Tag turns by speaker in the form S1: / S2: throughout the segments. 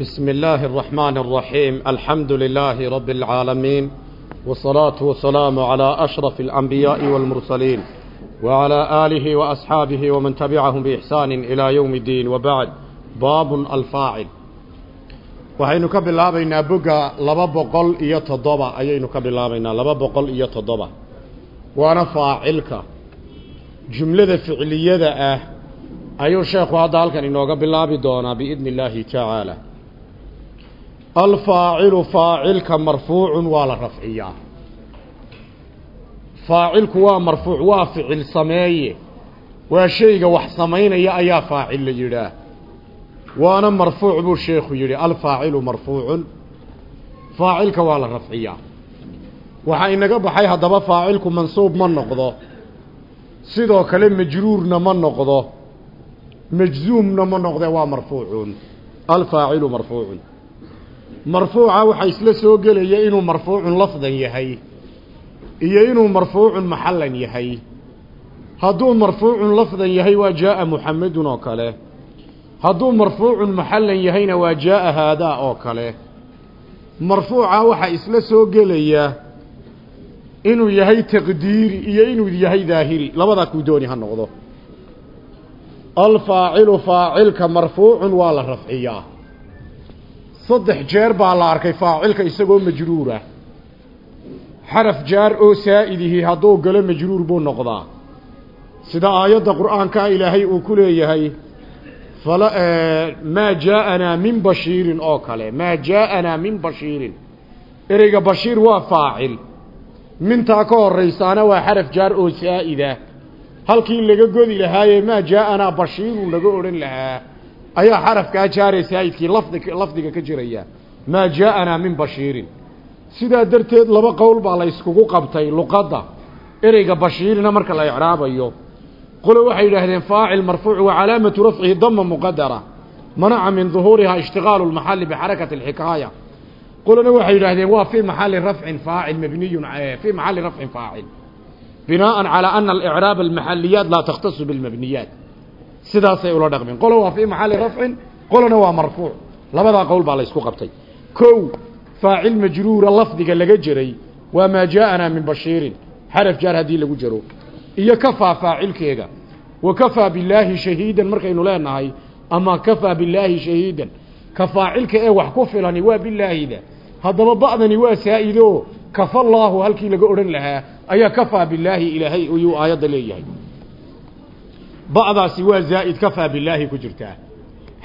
S1: بسم الله الرحمن الرحيم الحمد لله رب العالمين والصلاة والسلام على أشرف الأنبياء والمرسلين وعلى آله وأصحابه ومن تبعهم بإحسان إلى يوم الدين وبعد باب الفاعل waxaynu ka bilaabaynaa boga laba boqol iyo toddoba ayaynu ka bilaabaynaa laba boqol iyo toddoba waana faacilka jumlada ficliyada ah ayuu sheekhu hadda halkan inooga bilaabi doonaa biidni illaahi tacaala alfaacilu faacilka marfuucun waa la rafciyaa faacilku waa marfuuc waa ficil sameeye waa shayga wax samaynaya ayaa faacil la yidhaah waana marfuuc buu sheekhu yidhi alfaacilu marfuucun faacilka waa la rafciyaa waxaa inaga baxay haddaba faacilku mansuub ma noqdo sidoo kale majruurna ma noqdo majzuumna ma noqde waa marfuucun alfaacilu marfuucun marfuuca waxaa isla soo gelaya inuu marfuucun lafdan yahay iyo inuu marfuucun maxallan yahay. Hadduu marfuucun lafdan yahay waa jaaa muxamedun oo kale. Hadduu marfuucun maxallan yahayna waa jaaa haadaa oo kale. Marfuuca waxaa isla soo gelaya inuu yahay taqdiiri iyo inuu yahay daahiri. Labadaa kuu dooni ha noqdo. Alfaacilu faacilka marfuucun waa la rafciyaa saddex jeer baa la arkay faacilka isagoo majruura xaraf jaar oo saa'idihii hadduu galo majruur buu noqdaa. Sida aayadda qur'aankaa ilaahay uu ku leeyahay maa jaa'anaa min bashiirin oo kale maa jaa'anaa min bashiirin. Ereyga bashiir waa faacil. Mintaa ka horraysaana waa xaraf jaar oo saa'ida halkii laga godi lahaayee maa jaa'anaa bashiirun laga odhan lahaa ayaa xarafkaa jaaree saa'idkii lafdi lafdiga ka jiraya maa jaa'anaa min bashiirin. Sidaa darteed laba qowl baa la yskugu qabtay luqadda ereyga bashiirina marka la icraabayo. Qole waxay yidhaahdeen faacil marfuuc wa calaamatu rafcihi dama muqadara manaca min duhuurihaa ishtiqaalu lmaxali bixarakati alxikaaya qolena waxay yidhaahdeen waa fii maxali rafcin faacil mabniyun fii maxali rafcin faacil binaءa calى ana alicraab almaxaliyaat laa takhtasu bilmabniyaat sidaasay ula dhaqmeen qolo waa fii maxali rafcin qolona waa marfuuc. Labadaa qowl baa la ysku qabtay. Kow faacil majruura lafdiga laga jeray waa maa jaa'anaa min bashiirin. Xaraf jaar haddii lagu jaro iyo kafaa faacilkeega. Wa kafaa billaahi shahiidan markaynu leenahay ama kafaa billaahi shahiidan. Ka faacilka ee wax ku filani waa bilaahida haddaba ba'dani waa saa'ido kafa allaahu halkii laga odhan lahaa ayaa kafaa bilaahi ilaahay ayuu aayadda leeyahay ba'daasi waa zaa'id kafaa bilaahi ku jirtaa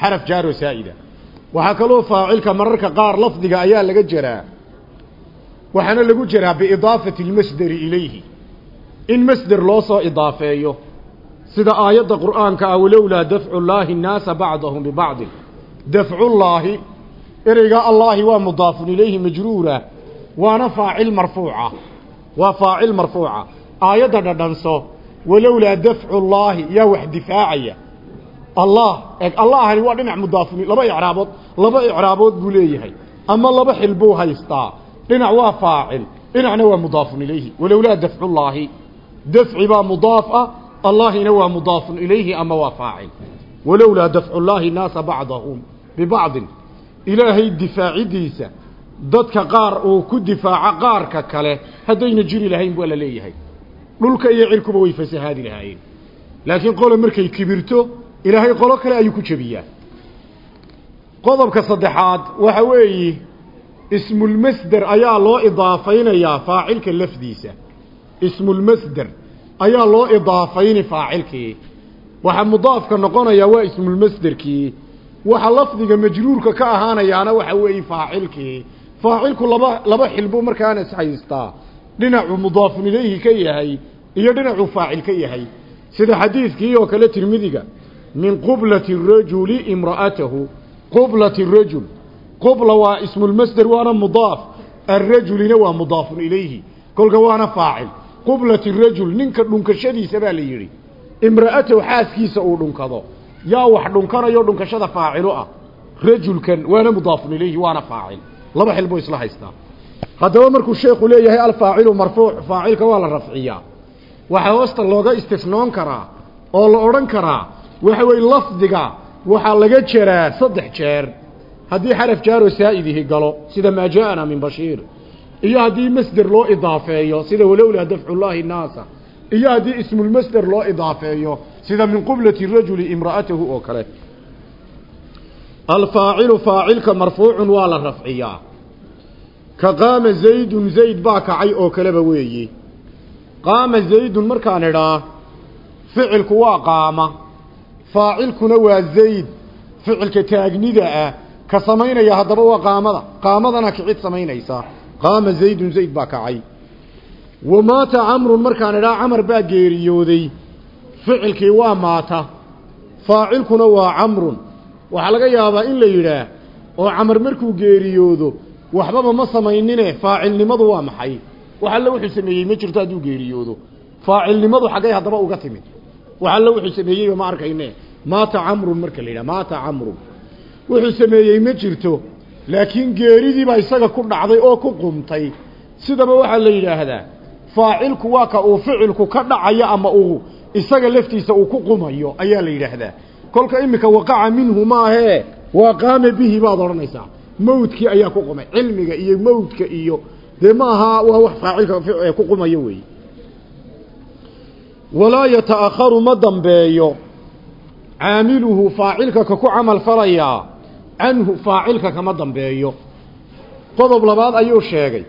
S1: xaraf jaaroo saa'ida waxaa kaloo faacilka mararka qaar lafdiga ayaa laga jaraa. Waxaana lagu jaraa biidaafati lmasderi ilayhi. In masder loo soo idaafeeyo. Sida aayadda qur'aanka ah walowlaa dafcu llaahi nnaasa bacdahum bibacdin. Dafcullaahi ereygaa allaahi waa mudaafun ilayhi majruura. Waana faacil marfuuca. Waa faacil marfuuca. Aayadda dhadhanso walowlaa dafcu llaahi yaa wax difaacaya. Allah eg allahani waa dhinac mudaafun laba icraabood laba icraabood buu leeyahay. Ama laba xil buu haystaa. Dhinac waa faacil dhinacna waa mudaafun ilayhi. Walowlaa dafcullaahi dafci baa mudaaf ah allahina waa mudaafun ilayhi ama waa faacil. Walowlaa dafcu llaahi naasa bacdahum bibacdin. Ilaahay difaacidiisa dadka qaar uu ku difaaco qaarka kale haddayna jiri lahayn waa la leeyahay dhulka iyo cirkuba way fasahaadi lahaayeen. Laakiin qolo markay kibirto ilaahay qolo kale ayuu ku jebiyaa. Qodobka saddexaad waxa weeye ismulmasder ayaa loo idaafaynayaa faacilka lafdiisa. Ismulmasder ayaa loo idaafayni faacilkii. Waxa mudaafka noqonaya waa ismulmasderkii waxa lafdiga majruurka ka ahaanayaana waxa weeye faacilkii. Faacilku laba laba xil buu markaana is haystaa dhinacuu mudaafun ilayhi ka yahay iyo dhinacuu faacil ka yahay. Sida xadiidkii oo kale tirmidiga min qublati rajuli imra'atahu. Qublati rajul. Qubla waa ismulmasder waana mudaaf. Arrajulina waa mudaafun ilayhi. Kolka waana faacil. Qublati rajul ninka dhunkashadiisa baa la yidhi. Imra'atahu xaaskiisa uu dhunkado. Yaa wax dhunkanayo dhunkashada faacilu ah. Rajulkan waana mudaafun ilayhi waana faacil. Laba xil buu isla haystaa haddaba markuu sheekhu leeyahay alfaacilu marfuuc faacilka waa la rafciyaa. Waxaa hoosta looga istisnoon karaa oo la odhan karaa waxa weeye lafdiga waxaa laga jeraa saddex jeer. Haddii xaraf jaaro saa'idihi galo sida maa ja'ana min bashiir. Iyo haddii masder loo idaafeeyo sida walowlaa dafcullaahi naasa. Iyo haddii ismulmasder loo idaafeeyo sida min qiblati rajuli imra'atahu oo kale. Alfaacilu faacilka marfuucun waa la rafciyaa ka qaama zaydun zayd baa kacay oo kaleba weeyi. Qaama zaydun markaan idhaa ficilku waa qaama. Faacilkuna waa zayd. Ficilka taagnida ah ka samaynaya haddaba waa qaamada. Qaamadana kicid samaynaysa. Qaama zaydun zayd baa kacay. Wa maata camrun markaan idhaa camar baa geeriyooday. Ficilkii waa maata. Faacilkuna waa camrun. Waxaa laga yaabaa in la yidhaah oo camar markuu geeriyoodo waxbaba ma samaynine faacilnimadu waa maxay? Wax alle wuxuu sameeyey ma jirto hadduu geeriyoodo. Faacilnimadu xaggay haddaba uga timid. Wax alle wuxuu sameeyeyba ma arkayne. Maata camrun marka la maata camrun. Wuxuu sameeyey ma jirto. Laakiin geeridiibaa isaga ku dhacday oo ku qumtay. Sidaba waxaa la yidhaahdaa faacilku waa ka uu ficilku ka dhacayo ama uu isaga laftiisa uu ku qumayo ayaa la yidhaahdaa. Kolka iminka waqaca minhu maahee waa qaama bihi baad odhanaysaa mawdkii ayaa ku qumay cilmiga iyo mawdka iyo dee ma waa wax faacilka ku qumayo weeye walaa yata'akharu ma dambeeyo. Caamiluhu faacilka ka ku camal falayaa canhu faacilka kama dambeeyo. Qodob labaad ayuu sheegay.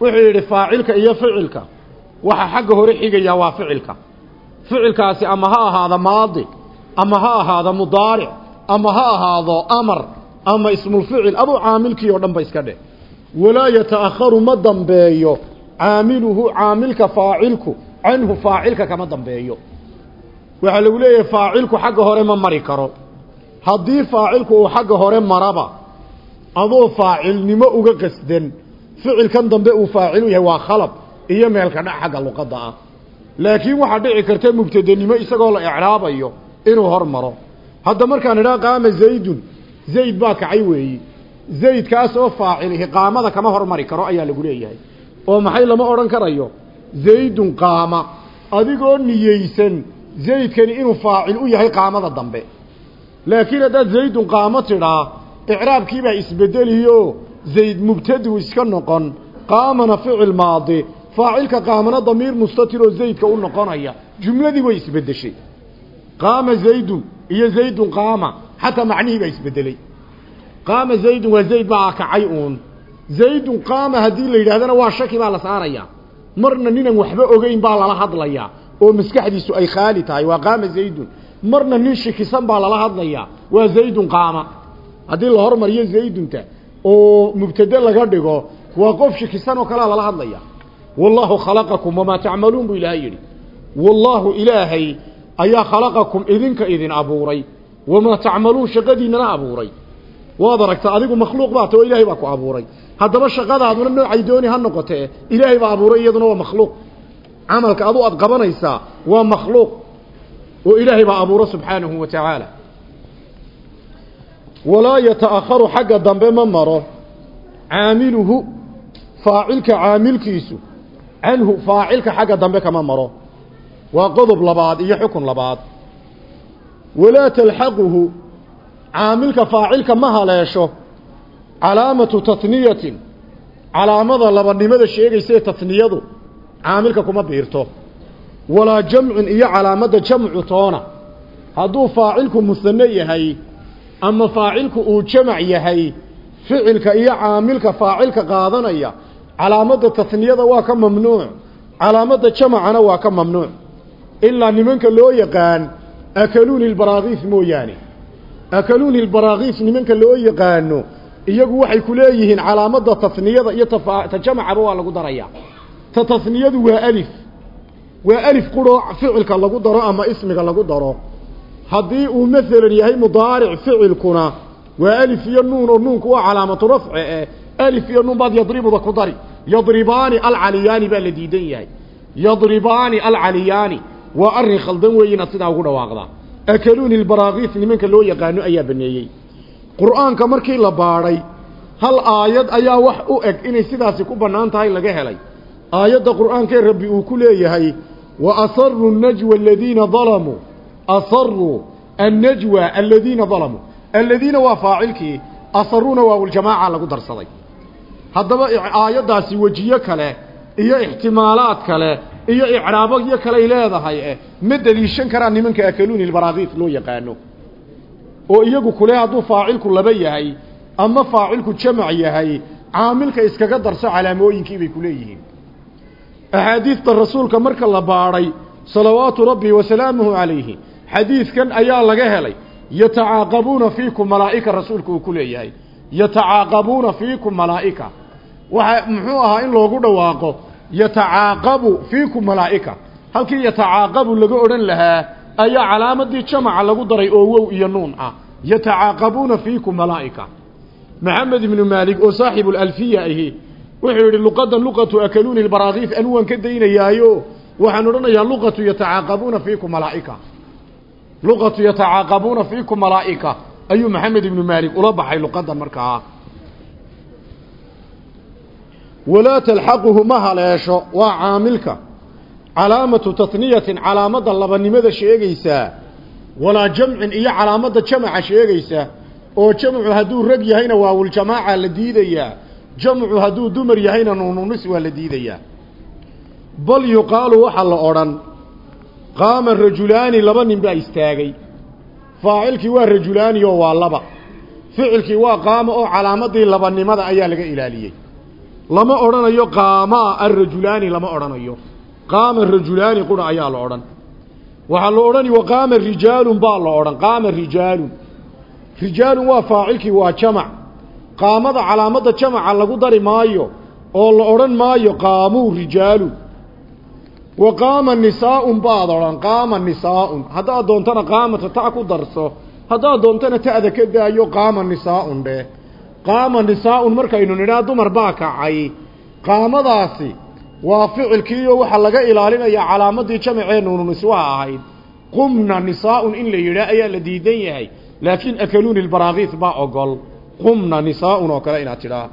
S1: Wuxuu yidhi faacilka iyo ficilka waxa xagga hore xigayaa waa ficilka. Ficilkaasi ama ha ahaada maadi ama ha ahaada mudaaric ama ha ahaado amar ama ismulficil aduu caamilkii oo dhan ba iska dheh. Walaa yata'akharu ma dambeeyo. Caamiluhu caamilka faacilku canhu faacilka kama dambeeyo. Waxaa lagu leeyahay faacilku xagga hore ma mari karo. Haddii faacilku uu xagga hore maraba adoo faacilnimo uga qasdan ficilkan dambe uu faacilu yahay waa khalab iyo meelka dhac xagga luqadda ah. Laakiin waxaa dhici karta mubtadenimo isagoo la ecraabayo inuu hor maro. Hadda markaan idhaa qaama zaydun zayd baa kacay weeyi. Zaydkaas oo faacilihi qaamada kama hormari karo ayaa lagu leeyahay. Oo maxay lama odhan karayo? Zaydun qaama. Adigoo niyeysan. Zaydkani inuu faacil u yahay qaamada dambe. Laakiin haddaad zaydun qaamo tidhaa icraabkiibaa isbedeliyo. Zayd mubtadiu iska noqon. Qaamana ficil maadi. Faacilka qaamana damiir mustatiroo zaydka u noqonaya. Jumladii way isbedeshay qaama zaydun iyo zaydun qaama xataa macnihii baa isbedelay. Qaama zaydun waa zayd baa kacay uun. Zaydun qaama haddii la yidhahdana waa shaki baa la saarayaa marna ninan waxba ogeyn baa lala hadlayaa oo maskaxdiisu ay khaali tahay waa qaama zaydun. Marna nin shikisan baa lala hadlayaa waa zaydun qaama. Haddii la hormariyo zaydunta oo mubtade laga dhigo waa qof shikisan oo kalea lala hadlaya. Wallaahu khalaqakum wamaa tacmaluun buu ilaahay yidhi. Wallaahu ilaahay ayaa khalaqakum idinka idin abuuray wamaa tacmaluun shaqadiinana abuuray waad aragta adigu makhluuq baa ta oo ilaahay baa ku abuuray haddaba shaqadaaduna noocay dooni ha noqotee ilaahay baa abuuray iyaduna waa makhluuq camalka adu aad qabanaysaa waa makhluuq oo ilaahay baa abuuro subxaanahu wa tacaala walaa yata'akharu xagga dambe ma maro caamiluhu faacilka caamilkiisu canhu faacilka xagga dambe kama maro waa qodob labaad iyo xukun labaad walaa talxaquhu caamilka faacilka ma haleesho. Calaamatu tatniyatin calaamada labanimada sheegaysae tatniyadu caamilka kuma biirto. Walaa jamcin iyo calaamadda jamcu toona hadduu faacilku musane yahay ama faacilku uu jamac yahay ficilka iyo caamilka faacilka qaadanaya calaamadda tatniyada waa ka mamnuuc calaamadda jamacana waa ka mamnuuc. Ilaa nimanka loo yaqaan akaluuni lbaraakiis mooyaane akaluuni lbaraakiis nimanka loo yaqaano iyagu waxay ku leeyihiin calaamadda tasniyada iyo ta jamacaba waa lagu daraya ta tasniyadu waa alif waa alif quroo ficilka lagu daro ama ismiga lagu daro haddii uu maalan yahay mudaaric ficilkuna waa alif iyo nuun oo nuunku waa calaamatu rafci eh alif iyo nuun baad yadribuda ku dari yadribaani alcaliyaani baa diidan yahay yadribaani alcaliyaani waa arrin khaldan weeye inaad sidaa ugu dhawaaqdaa akaluuni lbaraakiis nimanka loo yaqaano ayaa baneeyey. Qur'aanka markii la baadhay hal aayad ayaa wax u eg inay sidaasi ku bannaan tahay laga helay. Aayadda qur'aankee rabbi uu ku leeyahay wa asaruu najwa aladiina dalamuu asaruu annajwa aladiina dalamuu aladiina waa faacilkii asaruuna waawuljamaaca lagu darsaday. Haddaba aayaddaasi wejiyo kale iyo ixtimaalaad kale iyo icraabyo kaley leedahay eh ma deliishan karaan nimanka akaluuni ilbaraakiif loo yaqaano. Oo iyagu kule hadduu faacilku laba yahay ama faacilku jamac yahay caamilka iskaga darso calaamooyinkii bay ku leeyihiin. Axaadiidta rasuulka marka la baadhay salawaatu rabbi wasalaamuhu calayhi xadiidkan ayaa laga helay yatacaaqabuuna fiikum malaa'ika rasuulku uu ku leeyahay yatacaaqabuuna fiikum malaa'ika. Waxa muxuu ahaa in loogu dhawaaqo yatacaaqabu fiikum malaa'ika. Halkii yatacaaqabu laga odhan lahaa ayaa calaamadii jamaca lagu daray oo wow iyo nuun ah. Yatacaaqabuuna fiikum malaa'ika. Maxamed ibnu maalik oo saaxibu lalfiya ahi wuxuu yidhi luqadan luqatu akaluuni lbaraakiif anu waan ka daynayaayo. Waxaan odhanayaa luqatu yatacaaqabuuna fiikum malaa'ika. Luqatu yatacaaqabuuna fiikum malaa'ika. Ayuu maxamed ibnu maalik ula baxay luqadan markaa walaa talxaquhu ma haleesho waa caamilka. Calaamatu tatniyatin calaamadda labanimada sheegaysaa walaa jamcin iyo calaamadda jamaca sheegaysa oo jamcu hadduu rag yahayna waawuljamaaca la diidayaa jamcu hadduu dumar yahayna nuununis waa la diidayaa bal yuqaalu waxaa la odhan qaama rajulaani laba nin baa istaagay. Faacilkii waa rajulaani oo waa laba. Ficilkii waa qaama oo calaamadii labanimada ayaa laga ilaaliyey lama odhanayo qaamaa arajulaani lama odhanayo. Qaama rajulaani qura ayaa la odhan. Waxaa la odhani waqaama rijaalun baa la odhan. Qaama rijaalun rijaalun waa faacilkii waa jamac. Qaamada calaamadda jamaca lagu dari maayo oo la odhan maayo qaamuu rijaalun. Wa qaama nisaa'un baad odhan qaama nisaa'un. Haddaad doontana qaamata ta ku darso haddaad doontana ta'da ka daayo qaama nisaa'un dheh qaama nisaa'un markaynu nidhaa dumar baa kacay. Qaamadaasi waa ficilkiiyo waxaa laga ilaalinayaa calaamadii jamacee nuunu niswaha ahayd. Qumna nisaa'un in la yidhaa ayaa la diidan yahay laakiin akaluuni lbaraakiis baa ogol. Qumna nisaa'un oo kale inaad tidhaa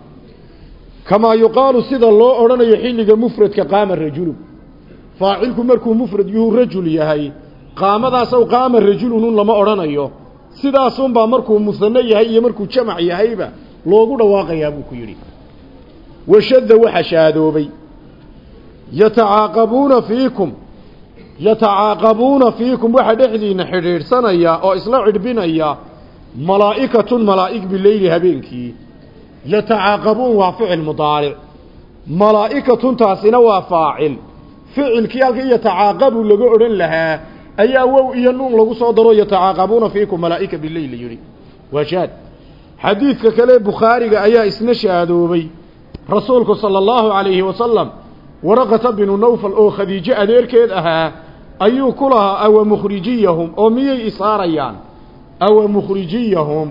S1: kamaa yuqaalu sida loo odhanayo xilliga mufradka qaama rajulu. Faacilku markuu mufrad yuhu rajul yahay qaamadaasow qaama rajulunun lama odhanayo. Sidaasunbaa markuu musano yahay iyo markuu jamac yahayba loogu dhawaaqayaa buu ku yidhi. Washadda waxa shaadoobay. Yatacaaqabuuna fiikum. Yatacaaqabuuna fiikum waxa dhexdiina xidhiidhsanaya oo isla cidhbinaya malaa'ikatun malaa'ig bileyli habeenkii. Yatacaaqabuun waa ficil mudaaric. Malaa'ikatun taasina waa faacil. Ficilkii halkii yatacaaqabu laga odhan lahaa ayaa wow iyo nuun lagu soo daro yatacaaqabuuna fiikum malaa'ika bileyli yidhi. Waa shaad xadiidka kale bukhaariga ayaa isna shaadoobay rasuulku sala allahu calayhi wasalam waraqata binu nawfal oo khadiijo adeerkeed ahaa ayuu ku lahaa awa mukhrijiyahum? oo miyay isaarayaan? Awa mukhrijiyahum?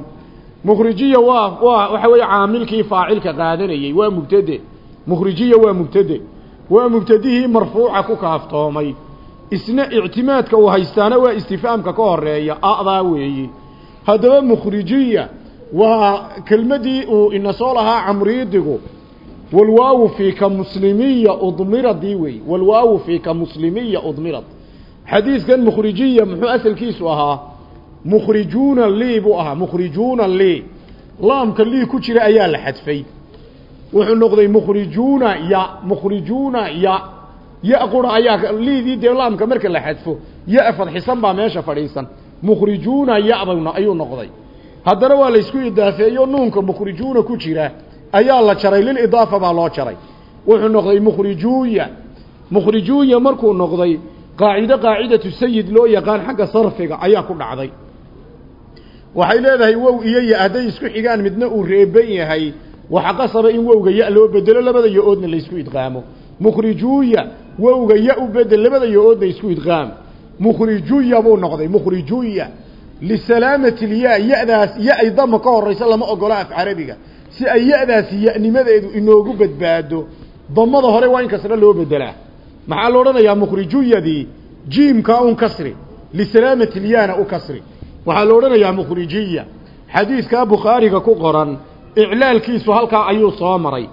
S1: Mukhrijiya waa waa waxa weeye caamilkii faacilka qaadanayey waa mubtade. Mukhrijiya waa mubtade. Waa mubtadihii marfuuca ku kaaftoomay. Isna ictimaadka uu haystaana waa istifaamka ka horreeya a'daa weeye haddaba mukhrijiya waa kelmadii uu ina soo lahaa camriidigu. Walwaawu fiika muslimiya udmiradii wey walwaawu fiika muslimiya udmirad. Xadiidkan mukhrijiya muxuu asalkiisu ahaa? Mukhrijuuna lii buu ahaa. Mukhrijuuna lii. Laamka lii ku jira ayaa la xadfay. Wuxuu noqday mukhrijuuna ya mukhrijuuna ya. Ya qura ayaa liidii dee laamka marka la xadfo. Ya fadxisan baa meesha fadhiisan. Mukhrijuuna yabana ayuu noqday haddana waa laysku idaafeeyo nuunka mukhrijuuna ku jira ayaa la jaray lilidaafa baa loo jaray. Wuxuu noqday mukhrijuuya mukhrijuuya markuu noqday qaacido qaacidatu sayid loo yaqaan xagga sarfiga ayaa ku dhacday. Waxay leedahay wow iyo ya hadday isku xigaan midna uu reeban yahay. Waxa qasaba in wowga ya loo bedelo labada yo-oodna laysku idqaamo. Mukhrijuuya wowga ya u bedel labada yo-oodna isku idqaam. Mukhrijuya buu noqday mukhrijuya lisalaamati lyaa ya-daas ya ay dama ka horaysa lama ogola af carabiga. Si ay ya-daasi ya-nimadeedu inoogu badbaado damada hore waa in kasra loo bedelaa maxaa la odhanayaa? Mukhrijuyadii jiimkaa un kasri lisalaamati lyaana u kasri. Waxaa la odhanayaa mukhrijiya. Xadiidkaa bukhaariga ku qoran iclaalkiisu halkaa ayuu soo maray.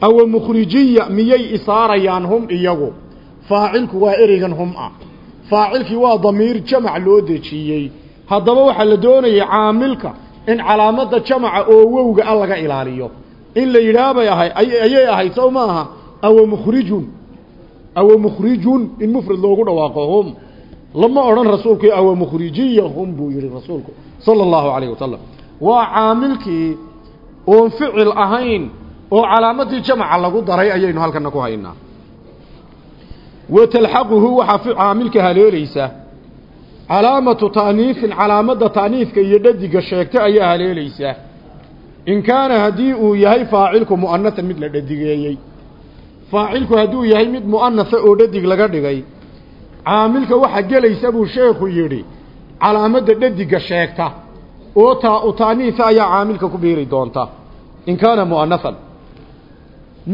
S1: Awa mukhrijiya miyay isaarayaan hum iyagu? Faacilku waa ereygan hum ah. Faacilkii waa damiir jamac loo dejiyey haddaba waxaa la doonayay caamilka in calaamada jamaca oo wowga a laga ilaaliyo. In la yidhaah bay ahay ayay ahayd sow maaha awa mukhrijun. Awa mukhrijun in mufrad loogu dhawaaqo hum lama odhan rasuulku awa mukhrijiyahum buu yihi rasuulku sala allahu calayh wasalam waa caamilkii oon ficil ahayn oo calaamadii jamaca lagu daray ayaynu halkana ku haynaa. Wa talxaquhu waxaa caamilka haleelaysa calaamatu ta'niifin calaamadda ta'niifka iyo dhadiga sheegta ayaa haleelaysa. In kaana haddii uu yahay faacilku mu'anasan mid la dhadigeeyey faacilku hadduu yahay mid mu'anasa oo dhadig laga dhigay caamilka waxa gelaysa buu sheekhu yidhi calaamadda dhadiga sheegta oo taa u ta'niisa ayaa caamilka ku biiri doonta. In kaana mu'anasan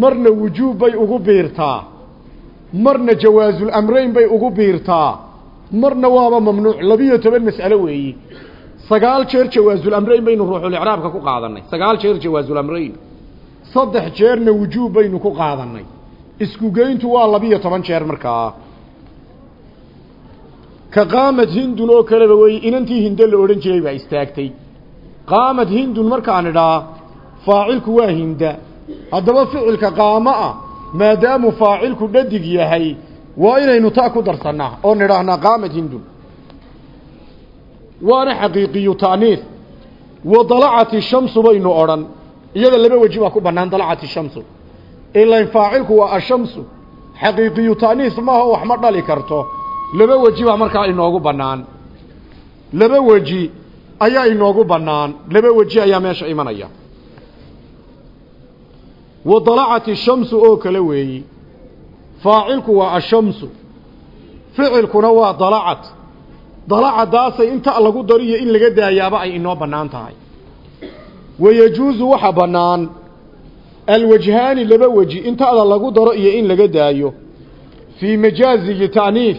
S1: marna wujuub bay ugu biirtaa. Marna jawaasul amrayn bay ugu biirtaa marna waaba mamnuuc labiyo toban mas'alo weeyi. Sagaal jeer jawaasul amrayn baynu ruuxul icraabka ku qaadanay. Sagaal jeer jawaasul amrayn. Saddex jeerna wujuub baynu ku qaadanay. Isku geyntu waa labiyo toban jeer markaa ka qaamad hindun oo kaleba weeye inantii hinde la odhan jiray baa istaagtay. Qaamad hindun markaan idhaa faacilku waa hinda. Haddaba ficilka qaamo ah maadaamu faacilku dhadig yahay waa inaynu taa ku darsannaa oo nidhaahnaa qaamad hindun waana xaqiiqiyu ta'niis wa dalacati shamsu baynu odhan. Iyada laba weji baa ku bannaan dalacati shamsu. Ilain faacilku waa ashamsu. Xaqiiqiyu ta'niis maaha wax ma dhali karto. Laba weji baa markaa inoogu bannaan. Laba weji ayaa inoogu bannaan. Laba weji ayaa meesha imanaya. Wa dalacati shamsu oo kale weeyi faacilku waa ashamsu ficilkuna waa dalacat. Dalacadaasay inta lagu dariyo in laga daayaaba ay inoo bannaan tahay. Wayajuusu waxa bannaan alwajhaani laba weji intaada lagu daro iyo in laga daayo. Fii majaaziyi ta'niif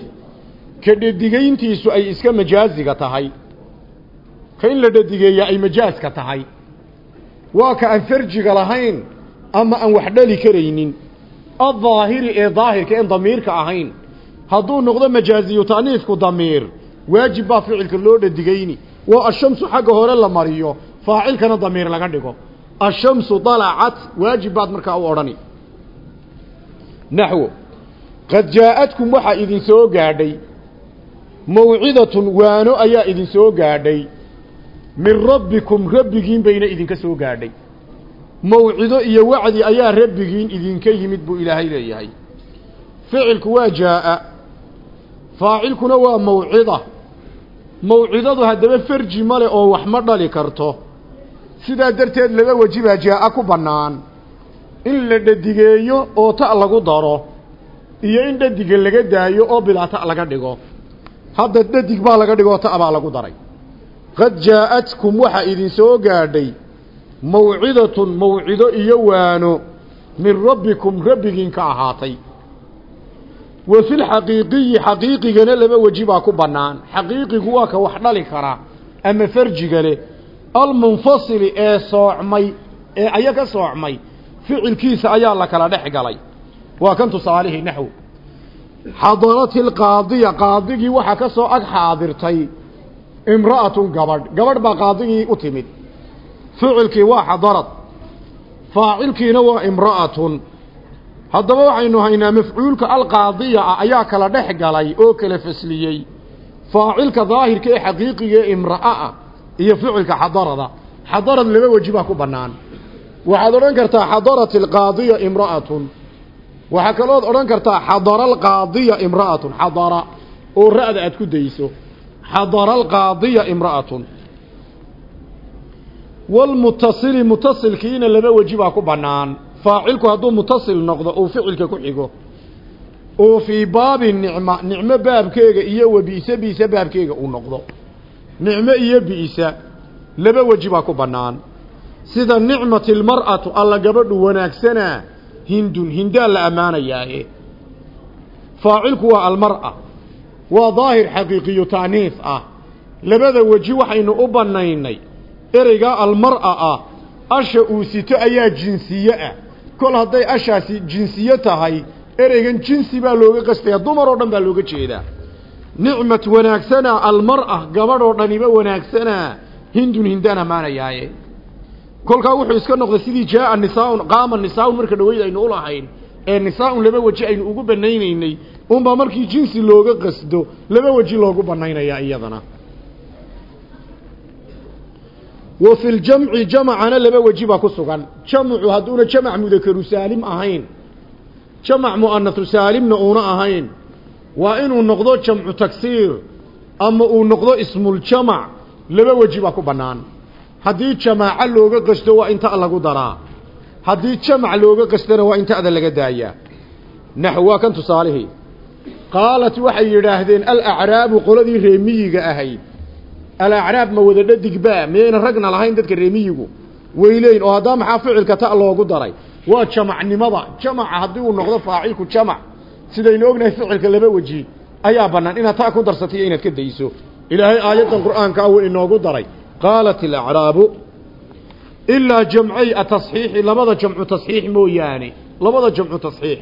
S1: ka dhedigayntiisu ay iska majaaziga tahay. Ka in la dhedigeeya ay majaaska tahay. Waa ka aan farjiga lahayn ama aan wax dhali karaynin addaahiri ee daahirka en damiirka ahayn hadduu noqdo majaaziyu ta'niifku damiir waajib baa ficilka loo dhadigayni waa ashamsu xagga hore la mariyo faacilkana damiir laga dhigo ashamsu dalacat waajib baad markaa u odhani naxwo qad jaa'adkum waxaa idin soo gaadhay mawcidatun waano ayaa idin soo gaadhay min rabbikum rabbigiin bayna idinka soo gaadhay mawcido iyo wacdi ayaa rabbigiin idinka yimid buu ilaahay leeyahay. Ficilku waa jaa'a faacilkuna waa mawcida. Mawcidadu haddaba farji male oo wax ma dhali karto. Sidaa darteed laba weji baa jaa'a ku bannaan. In la dhadigeeyo oo ta' lagu daro iyo in dhadiga laga daayo oo bilaa ta' laga dhigo. Hadda dhadig baa laga dhigoo ta' baa lagu daray. Qad jaa'atkum waxaa idin soo gaadhay mawcidatun mawcido iyo waano min rabbikum rabbigiin ka ahaatay. Wa fi lxaqiiqiyi xaqiiqigana laba weji baa ku bannaan. Xaqiiqigu waa ka wax dhali kara ama farjiga leh almunfasili ee soocmay ee aya ka soocmay ficilkiisa ayaa la kala dhex galay. Waa kan tusaalihii naxw xadarati lqaadiya qaadigii waxaa ka soo ag xaadirtay imra'atun gabadh. Gabadh baa qaadigii u timid ficilkii waa xadarad faacilkiina waa imra'atun. Haddaba waxaynu haynaa mafcuulka alqaadiya ah ayaa kala dhex galay oo kala fasliyey. Faacilka daahirka ee xaqiiqiga ee imra'a ah iyo ficilka xadarada. Xadarad laba weji baa ku bannaan. Waxaad odhan kartaa xadarat alqaadiya imra'atun. Waxaa kalood odhan kartaa xadara alqaadiya imra'atun. Xadara oo ra'da aad ku dayso. Xadara alqaadiya imra'atun walmutasili mutasilkiina laba weji baa ku bannaan. faacilku hadduu mutasil noqdo uu ficilka ku xigo. oo fii baabi nicma nicmo baabkeega iyo wa bi'se bi'se baabkeega uu noqdo. nicmo iyo bi'sa laba weji baa ku bannaan. sida nicmati almar'atu alla gabadhu wanaagsanaa hindun hindaa la ammaanayaaye. faacilku waa almar'a waa daahir xaqiiqiyu taaniif ah. labada weji waxaynu u bannaynay ereygaa almar'a ah asha uu sito ayaa jinsiye ah. Kol hadday ashaasi jinsiye tahay ereygan jinsi baa looga qastaya dumar oo dhan baa looga jeedaa. Nicmat wanaagsanaa almar'a gabadhoo dhaniba wanaagsanaa hindun hindaan ammaanayaaye kolkaa wuxuu iska noqday sidii jaaa nisaaun qaama nisaaun marka dhaweyd aynu ulahayn ee nisaaun laba weji aynu ugu banaynaynay unbaa markii jinsi looga qasdo laba weji loogu banaynayaa iyadana ku sugan. Jamcu hadduuna jamac mudakaru saalim ahayn. Jamac mu'anasu saalimna uuna ahayn. Waa inuu noqdo jamcu tagsiir ama uu noqdo ismuljamac laba weji baa ku bannaan. Haddii jamaaco looga qasdo waa in ta' lagu daraa. Haddii jamac looga qasdona waa in ta'da laga daayaa. Naxw waa kan tusaalihii qaalat waxay yidhaahdeen alacraabu qoladii reemiyiga ahayd alacraab ma wada dhadigba miyayna ragna lahayn dadka reemiyigu? Weyleyn oo haddaa maxaa ficilka ta' loogu daray? Waa jamacnimada. Jamaca haddii uu noqdo faacilku jamac. Sidaynu ognahay ficilka laba weji ayaa bannaan. Inaad ta' ku darsatay iyo inaad ka dayso. Ilaahay aayaddan qur'aanka ah wuu inoogu daray. Qaalat alacraabu ilaa jamcay atasxiixi. Labada jamcu tasxiix mooyaane. Labada jamcu tasxiix.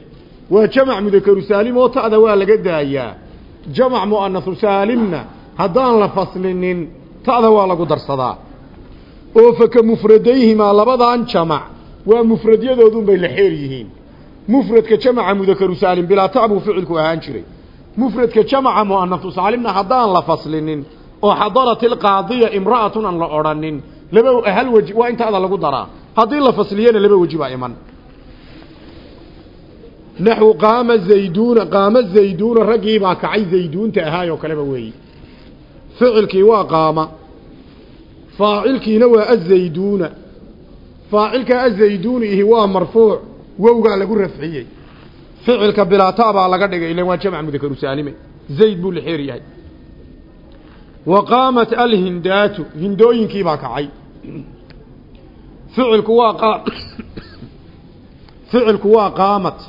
S1: Waa jamac mudakaru saalim oo ta'da waa laga daayaa. Jamac mu'anasu saalimna haddaan la faslinin ta'da waa lagu darsadaa. Oo faka mufradayhimaa labadan jamac waa mufradyadoodun bay la xeer yihiin. Mufradka jamaca mudakaru saalim bilaa ta' ficilku ahaan jiray. Mufradka jamaca mu'anasu saalimna haddaan la faslinin oo xadarat ilqaadiya imra'atun aan la odhanin laba hal weji waa in ta'da lagu daraa. Haddii la fasliyana laba weji baa iman. Naxwu qaama zayduuna qaama zayduuna raggii baa kacay zayduunta ahaayoo kaleba weeyi ficilkii waa qaama. Faacilkiina waa azayduuna faacilkaa azayduuni ihi waa marfuuc. Wowgaa lagu rafciyey. Ficilka bilaata baa laga dhigay ilan waa jamc mudakaru saalime zayd buu la xeer yahay. Wa qaamat alhindaatu hindooyinkii baa kacay. Ficilku waa ficilku waa qaamat.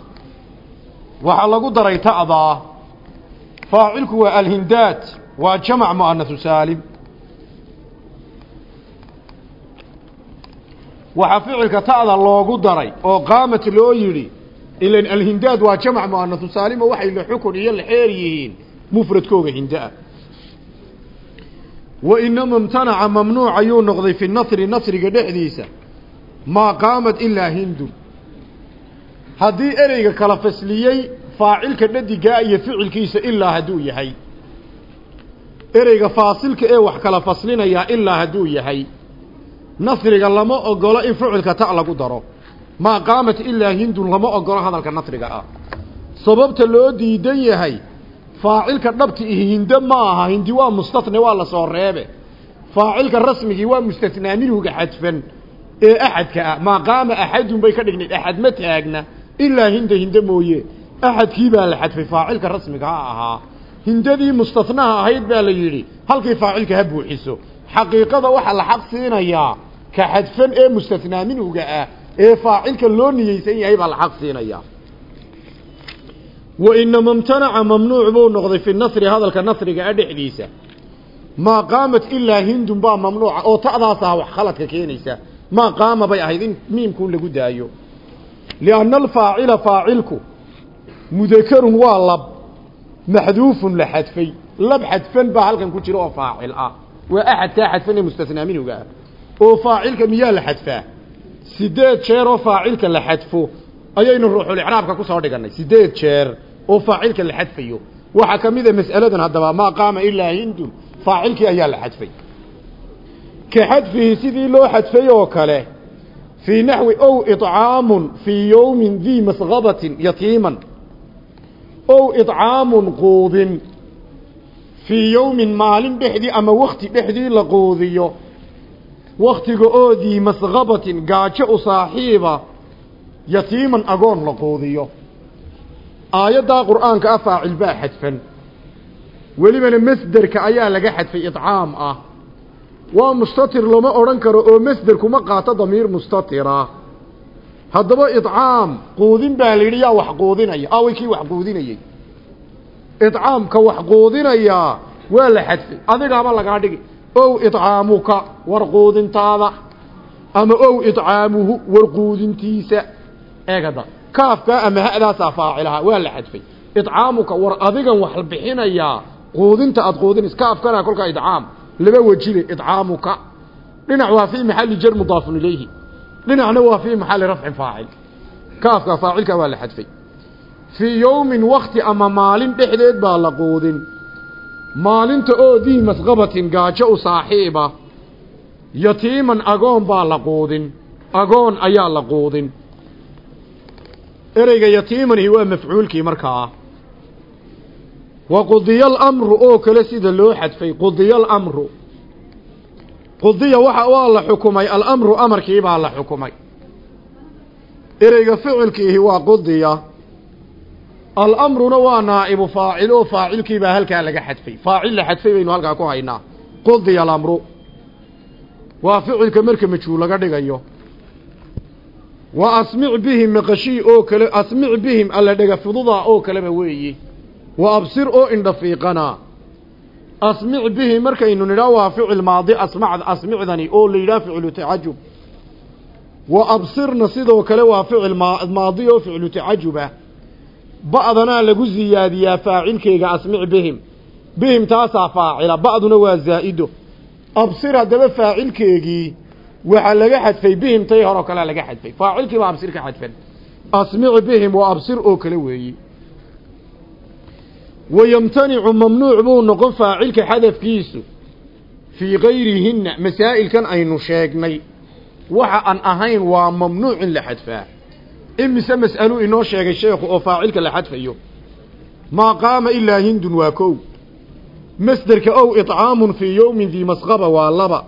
S1: Waxaa lagu daray ta'daa faacilku waa alhindaat waa jamac mu'anasu saalim. Waxaa ficilka ta'da loogu daray oo qaamat loo yidhi ilan alhindaad waa jamac mu'anasu saalim oo waxay la xukun iyo la xeer yihiin mufradkooga hindaa wa inama imtanaca mamnuuc ayuu noqday fi nasri nasriga dhexdiisa. Maa qaamat ilaa hindun haddii ereyga kala fasliyey faacilka dhadigaa iyo ficilkiisa ilaa hadduu yahay ereyga faasilka ee wax kala faslinayaa ilaa hadduu yahay. Nasriga lama ogolo in ficilka ta' lagu daro. Maa qaamat ilaa hindun lama ogolo hadalka nasriga ah. Sababta loo diidan yahay faacilka dhabti ihi hinde ma aha. Hindi waa mustatne waa la soo reebe. Faacilka rasmigii waa mustathnaa minhuga xadfan ee axadka ah. Maa qaama axadun bay ka dhignayd axad ma taagna. Ilaa hinda hinde mooye. Axadkii baa la xadfay. Faacilka rasmiga ha ahaa hindadii mustathnaha ahayd baa la yidhi halkii faacilka ha buuxiso. Xaqiiqada waxaa la xaq siinayaa ka xadfan ee mustathnaa minhuga ah ee faacilka loo niyeysan yahay baa la xaq siinayaa. Wa inama imtanaca mamnuuc buu noqday fi nasri hadalka nasriga a dhexdiisa. Maa qaamat ilaa hindun baa mamnuuca oo ta'daasaha wax khaladka keenaysa. Maa qaama bay ahayd in miimkuun lagu daayo. Lianna alfaacila faacilku mudakarun waa lab maxduufun la xadfay lab xadfan baa halkan ku jira oo faacil ah waa axadkaa xadfan ee mustathnaa minhuga ah oo faacilka miyaa la xadfaa sideed ku soo dhigannay sideed jeer oo faacilka la xadfayo waxaa ka mas'aladan haddaba maa qaama ilaa hindun faacilkii ayaa la xadfay ka xadfihi sidii loo xadfay kale fii naxwi ow iطcaamun fii yowmin dii masgabatin yatiiman ow iطcaamun quudin. Fii yowmin maalin dhexdii ama wakti dhexdii la quudiyo. Waktiga oo dii masgabatin gaajo u saaxiiba yatiiman agoon la quudiyo. Aayaddaa qur'aanka ah faacil baa xadfan. Welibana masderka ayaa laga xadfay iطcaam ah. Waa mustatir lama odhan karo oo masder kuma qaato damiir mustatira haddaba idcaam quudin baa la yidhi wax quudinaya. Ah, Away kii wax quudinayey idcaamka wax quudinayaa waa la xadfay. Adigaaba lagaa dhigi ow idcaamuka war quudintaada. Ama ow idcaamuhu war quudintiisa. Eegada kaafkaa ama hadaasaa faacilaha waa la xadfay. Idcaamuka war adigan wax bixinayaa quudinta aad quudinaysa. Kaafkana kolkaa idcaam laba wejile idcaamuka dhinac waa fii maxali jar mudaafun ilayhi dhinacna waa fii maxalli rafcin faacil. Kaafka faacilka waa la xadfay. Fii yowmin wakti ama maalin dhexdeed baa la quudin. Maalinta oo dii masqabatin gaajo u saaxiiba yatiiman agoon baa la quudin. Agoon ayaa la quudin. Ereyga yatiimanihi waa mafcuulkii markaa. Wa qudiya alamru oo kale sida loo xadfay qudiya alamru qudiya waxa waa la xukumay alamru amarkiibaa la xukumay. Ereyga ficilkiihi waa qudiya alamruna waa naa'ibu faacil oo faacilkiibaa halkaa laga xadfay. Faacil la xadfay baynu halkaa ku haynaa. Qudiya alamru. Waa ficilka marka majhuul laga dhigayo. Wa asmic bihim maqashii oo kale asmic bihim alla dhega fududaa oo kaleba weeye wa absir oo indhafiiqanaa asmic bihim markaynu nidhaa waa ficil maadi asmacd asmicdani oo la yidhaha ficlu tacajub. Wa absirna sidoo kale waa ficil maadi oo ficlu tacajubah ba'danaa lagu siyaadiyaa faacilkeyga asmic bihim. Bihim taasaa faacila ba'duna waa zaa'ido. Absir haddaba faacilkeegii waxaa laga xadfay bihim tay horeo kalea laga xadfay. Faacilkii baa absir ka xadfan. Asmic bihim waa absir oo kale weeye wayamtanicu mamnuuc buu noqon faacilka xadafkiisu fii gayrihinna masaa'ilkan aynu sheegnay waxa aan ahayn waa mamnuuc in la xadfaa imise mas'aluu inoo sheegay sheekhu oo faacilka la xadfayo maa qaama ilaa hindun waa kow masderka ow iطcaamun fii yowmin dii masqaba waa laba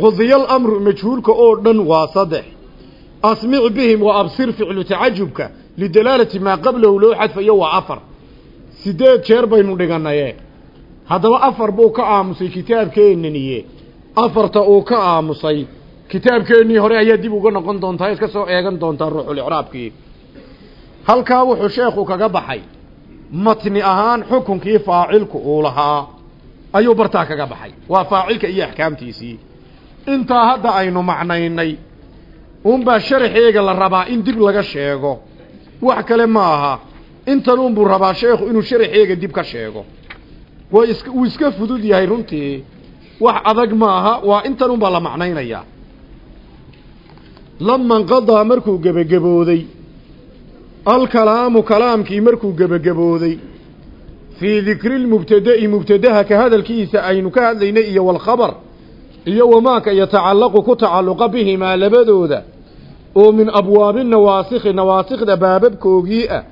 S1: qudiya alamru majhuulka oo dhan waa saddex asmic bihim wa absir ficlu tacajubka lidalaalati maa qablahu loo xadfayo waa afar sideed jeer baynu dhiganaye? Haddaba afar buu ka aamusay kitaabkeennaniye afarta uu ka aamusay. Kitaabkeennii hore ayaa dib uga noqon doontaa iska soo eegan doontaa ruuxulicraabkii halkaa wuxuu sheekhu kaga baxay. Matni ahaan xukunkii faacilku uu lahaa. Ayuu bartaa kaga baxay. Waa faacilka iyo axkaamtiisii. Intaa hadda aynu macnaynay uunbaa sharaxeega la rabaa in dib laga sheego. Wax kale ma aha intan uunbuu rabaa sheekhu inuu sharaxeega dib ka sheego. Way is wuu iska fudud yahay runtii. Wax adag maaha waa intan unbaa la macnaynayaa. Lama nqadaa markuu gebagabooday. Alkalaamu kalaamkii markuu gebagabooday. Fii dikri lmubtada'i mubtadaha ka hadalkiisa aynu ka hadlaynay iyo walkhabar iyo wamaaka yatacallaqu ku tacalluqa bihimaa labadooda. Oo min abwaabi nawaasikhi nawaasikda baababkoogii ah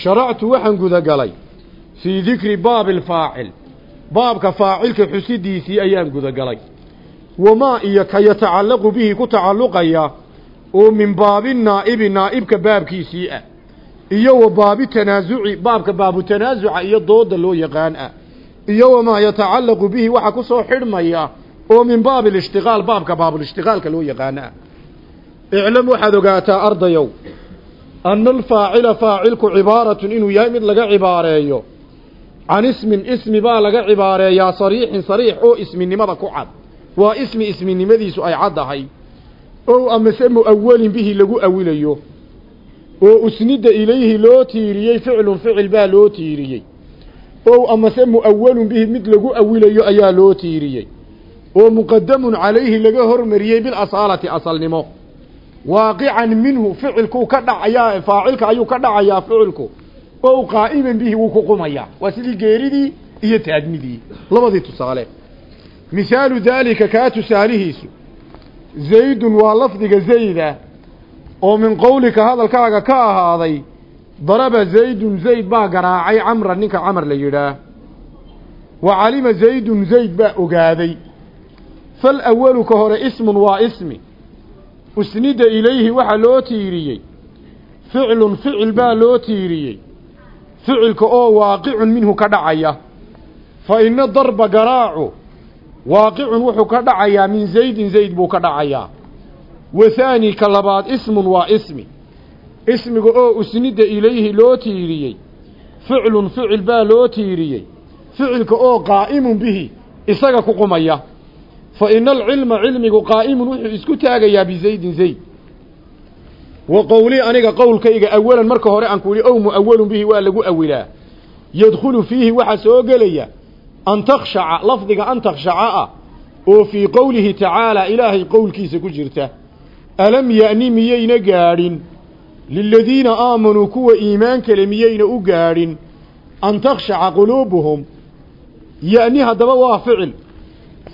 S1: sharactu waxaan gudagalay fii dikri baabi alfaacil. Baabka faacilka xusidiisii ayaan gudagalay. Wamaa iyo ka yatacallaqu bihi ku tacalluqaya oo min baabi naa'ibi naa'ibka baabkiisii ah. Iyo wa baabi tanaasuci baabka baabu tanaasuca iyo dooda loo yaqaan ah. Iyo wamaa yatacallaqu bihi waxa ku soo xidhmaya oo min baabi alishtiqaal baabka baabulishtiqaalka loo yaqaano ah. Iclam waxaad ogaataa ardayow ana alfaacila faacilku cibaaratun inuu yahay mid laga cibaareeyo can ismin ismi baa laga cibaareeyaa sariixin sariix oo isminimada ku cad waa ismi isminimadiisu ay caddahay ow amase mu'awalin bihi lagu awilayo oo usnida ilayhi loo tiiriyey ficlun ficil baa loo tiiriyey ow amase mu'awalun bihi mid lagu awilayo ayaa loo tiiriyey oo muqadamun calayhi laga hormariyey bilasaalati asalnimo waaqican minhu ficilkuu ka dhacayaa faacilka ayuu ka dhacayaa ficilku. Ow qaa'iman bihi wuu ku qumayaa. Waa sidii geeridii iyo taagmidii labadii tusaale. Mihaalu daalika kaa tusaalihiisu. Zaydun waa lafdiga zayda oo min qowlika hadalkaaga ka ahaaday daraba zaydun zayd baa garaacay camra ninka camar la yidhaah wa calima zaydun zayd baa ogaaday. Fal awalu ka hore ismun waa ismi usnida ilayhi waxaa loo tiiriyey. Ficlun ficil baa loo tiiriyey. Ficilka oo waaqicun minhu ka dhacaya. Fa ina darba garaacu waaqicun wuxuu ka dhacayaa min zaydin zayd buu ka dhacayaa wa haani ka labaad ismun waa ismi. Ismiga oo usnida ilayhi loo tiiriyey. Ficlun ficil baa loo tiiriyey. Ficilka oo qaa'imun bihi isaga ku qumaya fa ina alcilma cilmigu qaa'imun wuxuu isku taagayaa bizaydin zayd. Wa qowlii aniga qowlkayga awalan marka hore aan ku yihi ow mu'awalun bihi waa lagu awilaa. Yadkhulu fiihi waxaa soo gelaya an takhshaca lafdiga an takhshaca ah oo fii qowlihi tacaalaa ilaahay qowlkiisa ku jirta. Alam ya'ni miyayna gaadhin? Liladiina aamanuu kuwa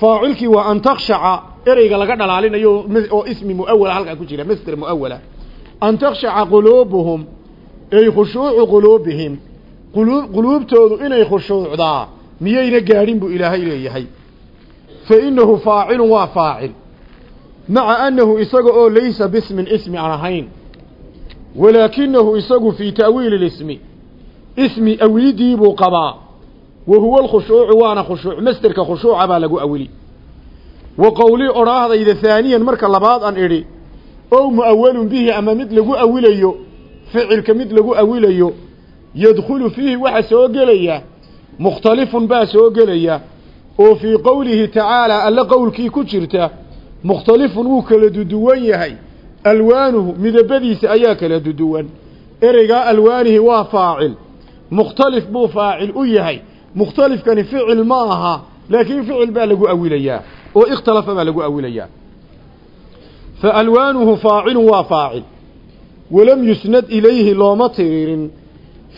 S1: faacilkii waa an takhshaca ereyga laga dhalaalinayo oo ismi mu'awala halkaa ku jira masder mu'awala an takhshaca quluubuhum ay khushuucu quluubihim. Quluub quluubtoodu inay khushuucdaa miyayna gaadhin buu ilaahay leeyahay. Fa innahu faacilun waa faacil. Maca annahu isaga oo laysa bismin ismi aan ahayn. Walaakinahu isagu fii ta'wiili lismi ismi awiliddii buu qabaa wa huwa alkhushuucu waana khushuuc masderka khushuuca baa lagu awili wa qowlii odhaahdayda haaniyan marka labaad aan idhi ow mu'awalun bihi ama mid lagu awilayo ficilka mid lagu awilayo yadkhulu fiihi waxa soo gelaya mukhtalifun baa soo gelaya oo fii qowlihi tacaalaa alle qowlkii ku jirta mukhtalifun wuu kala duduwan yahay alwaanuhu midabadiisa ayaa kala duduwan ereygaa alwaanihi waa faacil mukhtalif buu faacil u yahay mukhtalifkani ficil ma aha laakiin ficil baa lagu awilayaa oo ikhtalafa baa lagu awilayaa. Fa alwaanuhu faacilun waa faacil. Walam yusnad ilayhi looma tiirin.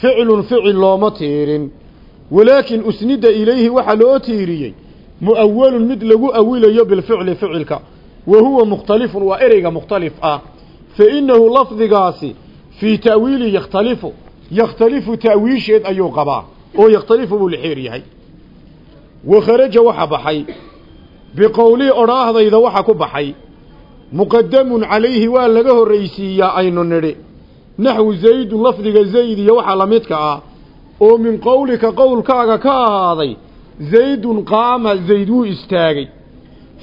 S1: Ficilun ficil looma tiirin. Walaakin usnida ilayhi waxaa loo tiiriyey mu'awalun mid lagu awilayo bilficli ficilka. Wa huwa mukhtalifun waa ereyga mukhtalif ah. Fa lafdigaasi fii ta'wiili yakhtalifu yakhtalifu ta'wiisheed ayuu qabaa oo yakhtalifu buu lixeer yahay. Wa kharaja waxa baxay. Biqowlii odhaahdayda waxa ku baxay. Muqadamun calayhi waa laga horraysiiyaa aynu nidhi. Naxwu zaydun lafdiga zayd iyo waxaa la midka ah. Oo min qowlika qowlkaaga ka ahaaday zaydun qaama zayd wuu istaagay.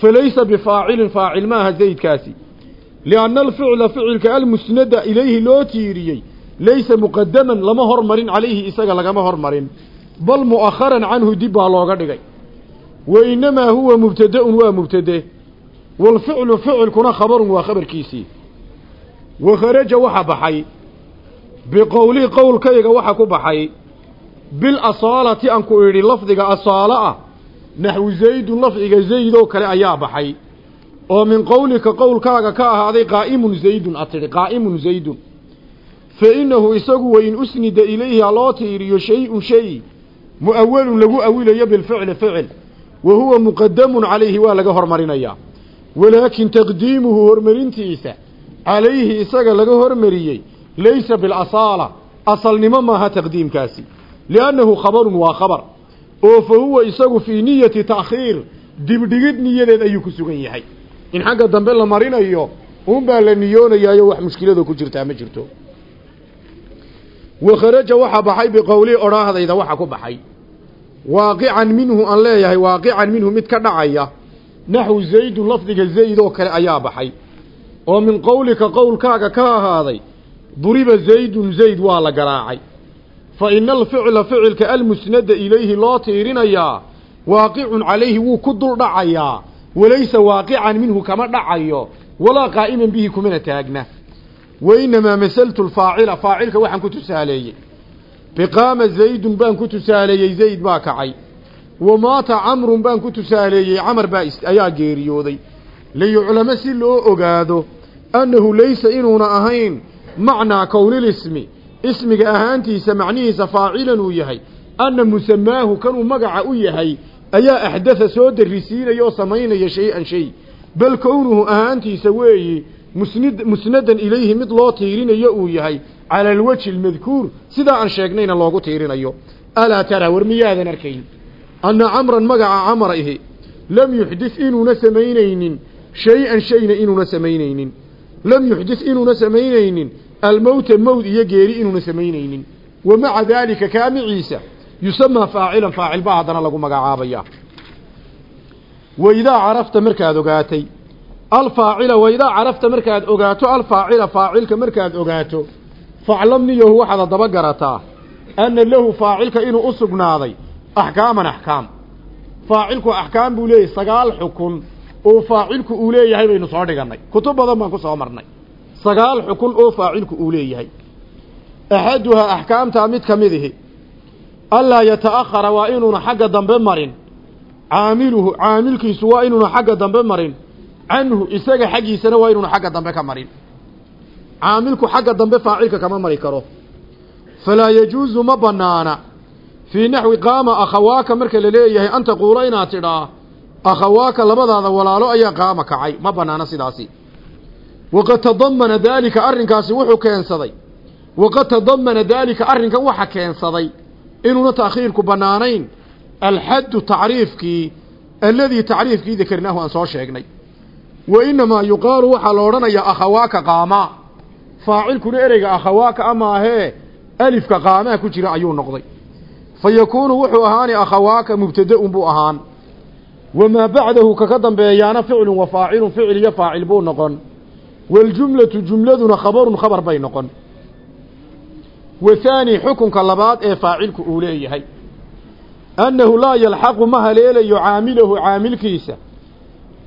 S1: Falaysa bifaacilin faacil maaha zaydkaasi. Lianna alficla ficilka almusnada ilayhi loo tiiriyey laysa muqadaman lama hormarin calayhi isaga lagama hormarin bal mu'akharan canhu dib baa looga dhigay wa innamaa huwa mubtada'un waa mubtade waalficlu ficilkuna khabarun waa khabarkiisii wa kharaja waxa baxay biqowlii qowlkayga waxa ku baxay bilasaalati aan ku idhi lafdiga asaalo ah naxwu zaydun lafdiga zayd oo kale ayaa baxay oo min qowlika qowlkaaga ka ahaaday qaa'imun zaydun a qaa'imun zaydun ilayhi ha loo tiiriyo shay-un shay mu'awalun lagu awilayo bilficli ficil wa huwa muqadamun calayhi waa laga hormarinayaa. Walaakin taqdiimuhu hormarintiisa calayhi isaga laga hormariyey laysa bilasaala asalnimo maaha taqdiimkaasi. Liannahu khabarun waa khabar oo fa huwa isagu fii niyati ta'khiir dibdhigid niyadeed ayuu ku sugan yahay. In xagga dambe la marinayo uunbaa la niyoonayaayo wax mushkilado ku jirtaa ma jirto wa kharaja waxa baxay biqowlii odhaahdayda waxa ku baxay. Waaqican minhu aan leeyahay waaqican minhu mid ka dhacaya naxwu zaydun lafdiga zayd oo kale ayaa baxay. Oo min qowlika qowlkaaga ka ahaaday duriba zaydun zayd waa la garaacay. Fa ina alficla ficilka almusnada ilayhi loo tiirinayaa waaqicun calayhi wuu ku dul dhacayaa. Walaysa waaqican minhu kama dhacayo walaa qaa'iman bihi kumana taagna wa inamaa masaltu lfaacila faacilka waxaan ku tusaaleeyey biqaama zaydun baan ku tusaaleeyey zayd baa kacay wa maata camrun baan ku tusaaleeyey camar baa ayaa geeriyooday liyuclamo si loo ogaado annahu laysa inuuna ahayn macnaa kownilismi ismiga ahaantiisa macnihiisa faacilan uu yahay anna musamaahu kanuu magaca u yahay ayaa axdatha soo darisiinaya oo samaynaya shay-an shay bal kownuhu ahaantiisa weeyi musnid musnadan ilayhi mid loo tiirinayo uu yahay cala alwajhi almadkuur. Sidaa aan sheegnayna loogu tiirinayo. Alaa taraa war miyaadan arkayn? Anna camran magaca camar ihi lam yuxdis inuuna samaynaynin. Shay-an shayna inuuna samaynaynin. Lam yuxdis inuuna samaynaynin. Almowta mowd iyo geeri inuuna samaynaynin. Wa maca daalika kaamiciisa yusamaa faacilan faacil baa haddana lagu magacaabaya waidaa carafta markaad ogaatay alfaacila waidaa carafta markaad ogaato alfaacila faacilka markaad ogaato faclam niyahu waxaad haddaba garataa anna lahu faacilka inuu u sugnaaday axkaaman axkaam. Faacilku axkaam buu leeyahay sagaal xukun oo faacilku uu leeyahay baynu soo dhigannay. Kutub badan baan ku soo marnay. Sagaal xukun oo faacilku uu leeyahay. Axaduhaa axkaamtaa mid ka mid ihi allaa yata'akhara waa inuuna xagga dambe marin. Caamiluhu caamilkiisu waa inuuna xagga dambe marin canhu isaga xaggiisana waa inuuna xagga dambe ka marin. Caamilku xagga dambe faacilka kama mari karo. Falaa yajuusu ma banaana fii naxwi qaama akhawaaka marka la leeyahay an taquula inaad tidhaa akhawaaka labadaada walaalo ayaa qaama kacay. Ma banaana sidaasi. Waqad tadamana daalika arrinkaasi wuxuu keensaday. Waqad tadamana daalika arrinkan waxa keensaday inuuna taakhiirku bannaanayn. Alxaddu tacriifkii alladii tacriifkii dakarnaahu aan soo sheegnay wa inamaa yuqaalu waxaa la odhanayaa akhawaaka qaamaa faacilkuna ereyga akhawaaka amaahee alifka qaamaa ku jira ayuu noqday. Fa yakuunu wuxuu ahaani akhawaaka mubtada-un buu ahaan. Wamaa bacdahu kaka dambeeyaana ficlun wa faacilun ficil iyo faacil buu noqon. Waljumlatu jumladuna khabarun khabar bay noqon. Wa haani xukunka labaad ee faacilku uu leeyahay. Annahu laa yalxaqu ma haleelayo caamilahu caamilkiisa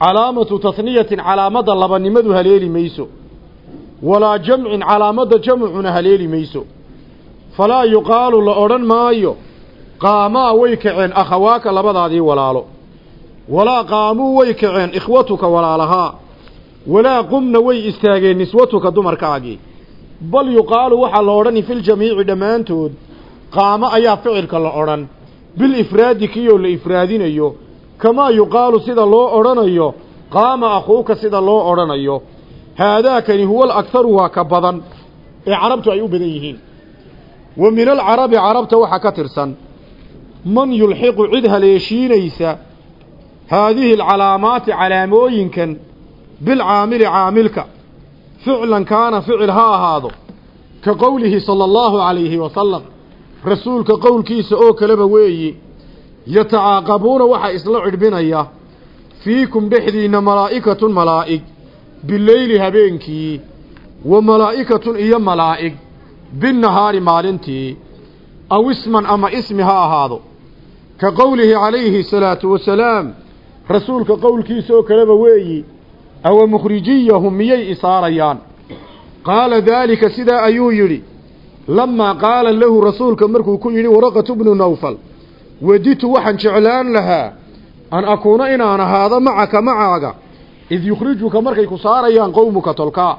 S1: calaamatu tasniyatin calaamadda labanimadu haleeli mayso. Walaa jamcin calaamadda jamcuna haleeli mayso. Falaa yuqaalu la odhan maayo qaamaa way kaceen akhawaaka labadaadii walaalo. Walaa qaamuu way kaceen ikhwatuka walaalahaa. Walaa qumna way istaageen niswatuka dumarkaagii. Bal yuqaalu waxaa la odhani filjamiici dhammaantood qaamo ayaa ficilka la odhan. Bilifraadi kiyoo la ifraadinayo kamaa yuqaalu sida loo odhanayo qaama akhuuka sida loo odhanayo haadaakani huwa alakharu waa ka badan ee carabtu ay u badan yihiin wa min alcarabi carabta waxaa ka tirsan man yulxiqu cid haleeshiinaysa haadihi alcalaamaati calaamooyinkan bilcaamili caamilka ficlan kaana ficil ha ahaado ka qowlihi sala allahu calayhi wasalam rasuulka qowlkiisa oo kaleba weeyi yatacaaqabuuna waxaa isla cidhbinaya fiikum dhexdiinna malaa'ikatun malaa'ig bileyli habeenkii wa malaa'ikatun iyo malaa'ig binnahaari maalintii aw isman ama ismi ha ahaado. Ka qowlihi calayhi salaatu wasalaam rasuulka qowlkiisa oo kaleba weeyi awa mukhrijiyahum? miyay isaarayaan. Qaala daalika sidaa ayuu yidhi lamaa qaala lahu rasuulka markuu ku yidhi waraqatu bnu nawfal waditu waxaan jeclaan lahaa an akuuna inaan ahaado macaka macaaga. Id yukhrijuka markay ku saarayaan qowmuka tolkaa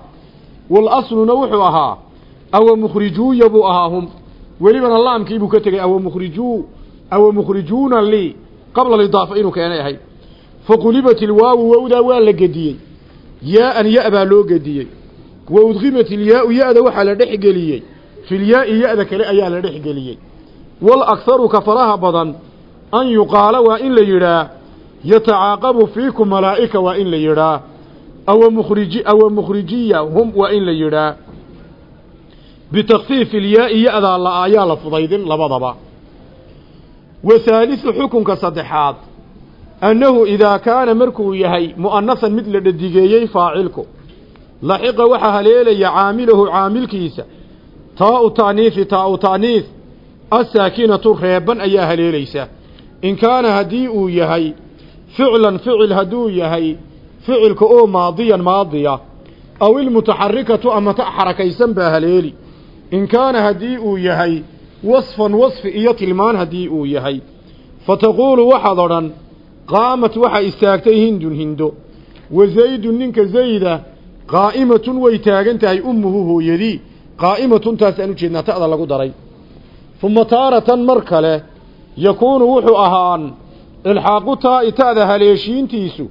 S1: wal asluna wuxuu ahaa awa mukhrijuuya buu ahaa hum welibana laamkiibuu ka tegey awa mukhrijuu awa mukhrijuuna lii? Qabla lidaafa inuu keenay ahayd faqulibat ilwaawu wowdaa waa la gediyey. Yaa-an ya- baa loo gediyey. Wa udkimat ilyaa-u ya-da waxaa la dhex geliyey. Filyaa-i ya-da kale ayaa la dhex geliyey wal akharu ka faraha badan an yuqaala waa in la yidhaa yatacaaqabu fiikum malaa'ika waa in la yidhaa awa mukhriji awa mukhrijiya hum waa in la yidhaa. Bitakfiifi ilyaa-i ya-daa la ayaa la fudaydin labadaba. Wa haalisu xukunka saddexaad annahu idaa kaana markuu yahay mu'anasan mid la dhadigeeyey faacilku laxiqa waxaa haleelaya caamilahu caamilkiisa taa-u ta'niifi taa-u ta'niif assaakinatu reeban ayaa haleelaysa in kaana haddii uu yahay ficlan ficil hadduu yahay ficilka oo maadiyan maadiya aw ilmutaxarikatu ama ta xarakaysan baa haleeli in kaana haddii uu yahay wasfan wasfi iyo tilmaan haddii uu yahay fa taquulu waxaad odhan qaamat waxaa istaagtay hindun hindo wa zaydun ninka zayda qaa'imatun way taagan tahay ummuhu hooyadii qaa'imatun taasaan u jeednaa ta'da lagu daray uma taaratan mar kale yakuunu wuxuu ahaan ilxaaqu taa'i ta'da haleeshiintiisu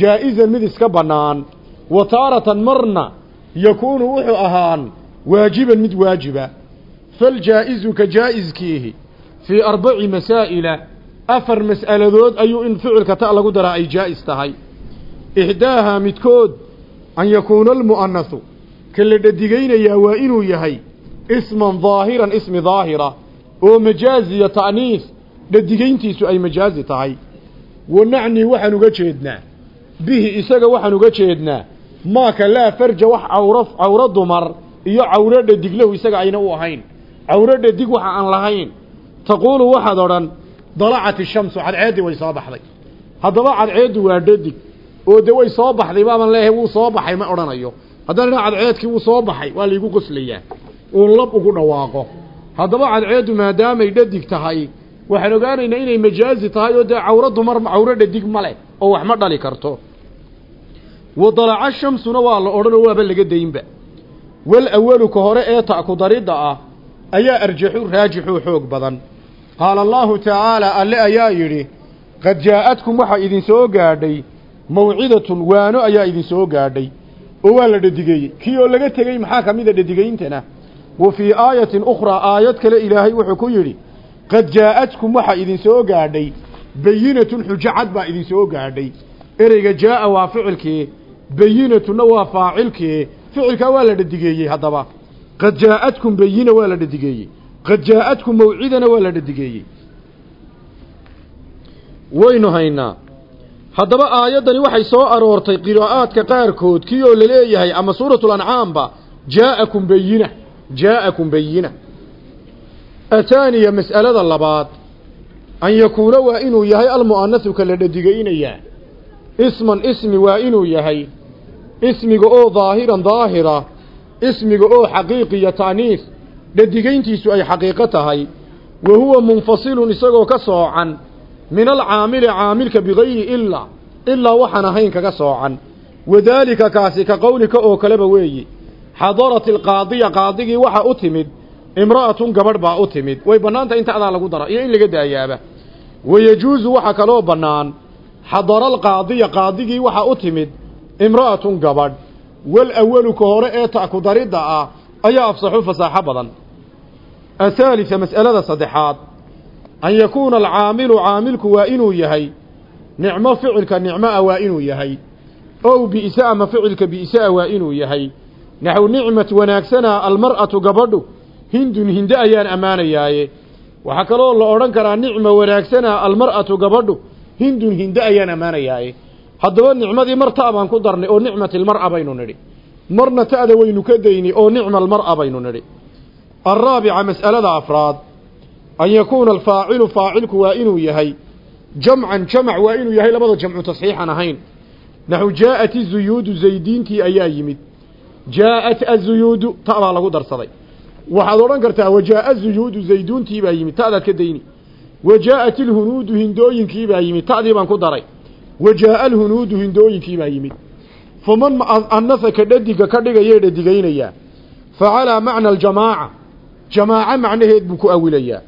S1: jaa'isan mid iska bannaan. Wa taaratan marna yakuunu wuxuu ahaan waajiban mid waajiba. Faljaa'izu ka jaa'iskiihi fii arbaci masaa'ila afar mas'aladood ayuu in ficilka ta' lagu daraa ay jaa'is tahay. Ixdaahaa midkood an yakuuna almu'anasu ka la dhadigaynayaa waa inuu yahay isman daahiran ismi daahira oo majaaziya ta'niis dhadigayntiisu ay majaazi tahay. Wa nacni waxaan uga jeednaa bihi isaga waxaan uga jeednaa maaka laa farja wax cawro cawro dumar iyo cawro dhadiglahu isaga ayna u ahayn. Cawro dhadig waxa aan lahayn. Taquulu waxaad odhan dalacat ishamsu cadceeddii way soo baxday. Haddaba cadceeddu waa dhadig oo de way soo baxday baaban leeyahay wuu soo baxay ma odhanayo. Haddana cadceedkii wuu soo baxay waa laygu qoslayaa uun lab ugu dhawaaqo haddaba cadceeddu maadaamay dhadig tahay waxaan ogaanaynaa inay majaazi tahay oo dee cawro dumar cawro dhadig ma leh oo wax ma dhali karto. Wadalaca shamsuna waa la odhan oo waaba laga daynba. Wal awalu ka hore ee ta'ku daridda ah ayaa arjaxu raajixuu xoog badan. Qaala allaahu tacaalaa alle ayaa yidhi qad jaa'adkum waxaa idin soo gaadhay mawcidatun waano ayaa idin soo gaadhay. Oo waa la dhadigeeyey kii oo laga tegey maxaa ka mida dhadigayntana kale ilaahay wuxuu ku yidhi qad jaa'adkum waxaa idin soo gaadhay bayinatun xujo cad baa idin soo gaadhay. Ereyga jaa'a waa ficilkii bayinatunna waa faacilkii ficilkaa waa la dhadigeeyey haddaba. Qad jaa'adkum bayina waa la dhadigeeyey qad jaa'adkum mawcidana waa la dhadigeeyey waynu haynaa. Haddaba aayaddani waxay soo aroortay qiraa'aadka qaarkood kii oo la leeyahay ama suuratul ancaamba jaa'akum bayina jaa'akum bayina ataaniya mas'alada labaad an yakuuna waa inuu yahay almu'anasu ka la dhadigaynayaa isman ismi waa inuu yahay ismiga oo daahiran daahira ismiga oo xaqiiqiya ta'niis dhadigayntiisu ay xaqiiqo tahay wa huwa munfasilun isagoo ka soocan min alcaamili caamilka bigayri ilaa ilaa waxaan ahayn kaga soocan wadaalika kaasi ka qowlika oo kaleba weeyi xadarat alqaadiya qaadigii waxa u timid imra'atun gabadh baa u timid. way bannaantah in ta'daa lagu dara iyo in laga daayaaba. wayejuusu waxa kaloo bannaan xadara alqaadiya qaadigii waxa u timid imra'atun gabadh. wal awalu ka hore ee ta'ku daridda ah ayaa afsaxu fasaaxo badan athaalisa mas'alada saddexaad an yakuuna alcaamilu caamilku waa inuu yahay nicmo ficilka nicmoa waa inuu yahay ow bi'sa ama ficilka bi'saa waa inuu yahay naxw nicmat wanaagsanaa almar'atu gabadhu. Hindun hinde ayaan ammaanayaaye. Waxaa kaloo la odhan karaa nicma wanaagsanaa almar'atu gabadhu. Hindun hinde ayaan ammaanayaaye. Haddaba nicmadii mar ta' baan ku darnay oo nicmatilmar'a baynu nidhi. Marna ta'da waynu ka dayni oo nicma almar'a baynu nidhi. Alraabica mas'alada afraad. An yakuuna alfaacilu faacilku waa inuu yahay. Jamcan jamac waa inuu yahay labada jamcu tasxiixan ahayn. Naxu jaa'at izuyuudu zaydiintii ayaa yimid jaa'at azuyuudu ta baa lagu darsaday. Waxaad odhan kartaa wajaa'a zuyuudu zayduuntii baa yimid ta'daad ka dayni. Wa jaa'at ilhunuudu hindooyinkii baa yimid ta'dii baan ku daray. Wa jaa'a alhunuudu hindooyinkii baa yimid. Faman annasa ka dhadiga ka dhigayee dhadigaynayaa. Fa calaa macna aljamaaca. Jamaaco macnaheed buu ku awilayaa.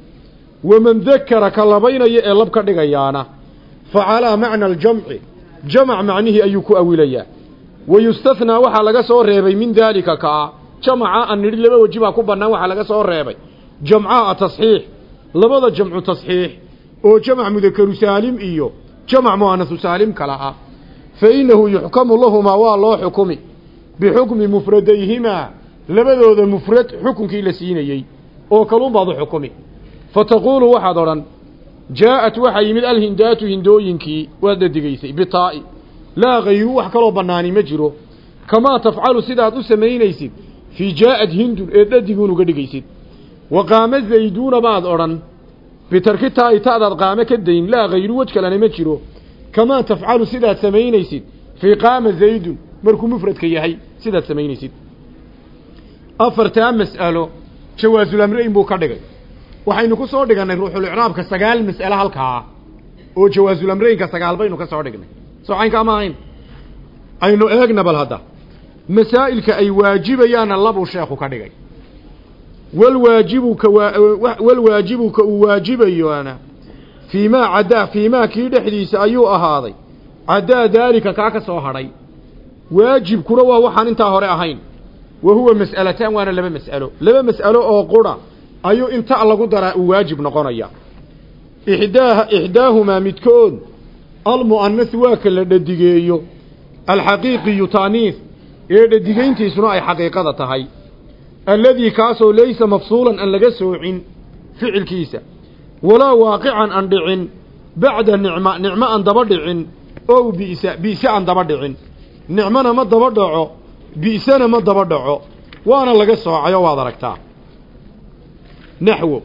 S1: Waman dakara ka labaynaya ee lab ka dhigayaana. Fa calaa macna aljamci. Jamac macnihii ayuu ku awilayaa wa yustathnaa waxaa laga soo reebay min daalika kaa jamaca an nidhi laba weji baa ku bannaan waxaa laga soo reebay jamcaha tasxiix labada jamcu tasxiix oo jamac mudakaru saalim iyo jamac mu'anasu saalim kala ah fa innahu yuxkamu lahumaa waa loo xukumi bixukmi mufradayhimaa labadooda mufrad xukunkii la siinayey oo kaluunbaad u xukumi fa taquulu waxaad odhan jaa'at waxaa yimid alhindaatu hindooyinkii waad dhadigaysay bitaa'i laa hayru wax kaloo bannaani ma jiro. Kamaa tafcalu sidaad u samaynaysid fii jaa'ad hindun ee dhadiguun uga dhigaysid. Wa qaama zayduuna baad odhan bitarki taa'i ta'daad qaame ka dayn laa hayru wej kalena ma jiro. Kamaa tafcalu sidaad samaynaysid fii qaama zaydun markuu mufradka yahay sidaad samaynaysid. Afartaa mas'alo jawaazulamrayn buu ka dhigay. Waxaynu ku soo dhigannay ruuxulicraabka sagaal mas'ale halkaa oo jawaazulamraynka sagaal baynu ka soo dhignay soo caynkaa ma ahayn aynu eegna bal hadda. Masaa'ilka ay waajibayaanna labuu sheekhu ka dhigay. Walwaajibu ka uu waajibayoana fii maa caddaa fii maa kii dhexdiisa ayuu ahaaday. Caddaa daalika kaa ka soo hadhay. Waajibkuna waa waxaan intaa hore ahayn. Wa huwa mas'alataan waana laba mas'alo. Laba mas'alo oo qura ayuu inta lagu daraa uu waajib noqonaya. Ixdaaha ixdaahumaa midkood almu'anas waa ka la dhadigeeyo. Alxaqiiqiyu taaniis ee dhadigayntiisuna ay xaqiiqada tahay. Alladii kaasoo laysa mafsuulan aan laga soocin ficilkiisa. Walaa waaqican aan dhicin. Bacda nicma nicmo aan daba dhicin. Ow bi'sa bi'se aan daba dhicin. Nicmona ma daba dhaco bi'sena ma daba dhaco. Waana laga soocayo waad aragtaa. Naxwo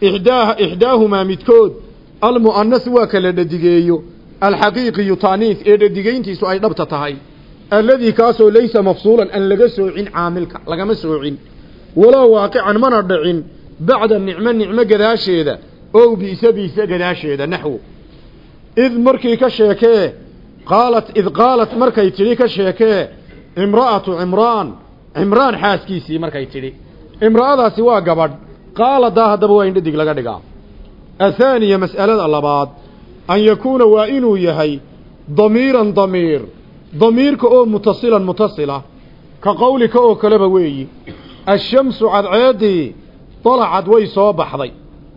S1: ixdaahumaa midkood almu'anas waa kala dhadigeeyo alxaqiiqiyu taaniis ee dhadigayntiisu ay dhabta tahay alladii kaasoo laysa mafsuulan aan laga soocin caamilka lagama soocin walaa waaqican mana dhicin bacda nicmo nicmo gadaasheeda ow biise biise gadaasheeda naxwo id markii ka sheekee qaalat id qaalat markay tidhi ka sheekee imra'atu cimraan cimraan xaaskiisii markay tidhi imra'adaasi waa gabadh qaaladaa haddaba waa in dhadig laga dhigaa. Athaaniya mas'alada labaad an yakuuna waa inuu yahay damiiran damiir damiirka oo mutasilan mutasila ka qowlika oo kaleba weeyi ashamsu cadceeddii dalacad way soo baxday.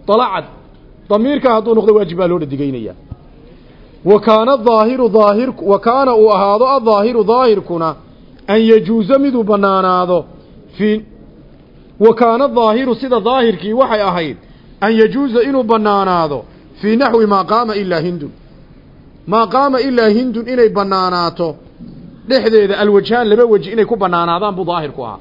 S1: Dalacad damiirka hadduu noqdo waajib baa loo dhadigaynayaa wa kaana daahiru daahir wa kaana uu ahaado adaahiru daahirkuna an yajuusa miduu bannaanaado wa kaana daahiru sida daahirkii waxay ahayd an yajuusa inuu bannaanaado fii naxwi maa qaama ilaa hindun maa qaama ilaa hindun inay bannaanaato dhexdeeda alwajhaan laba weji inay ku bannaanaadaan buu daahirku ahaa.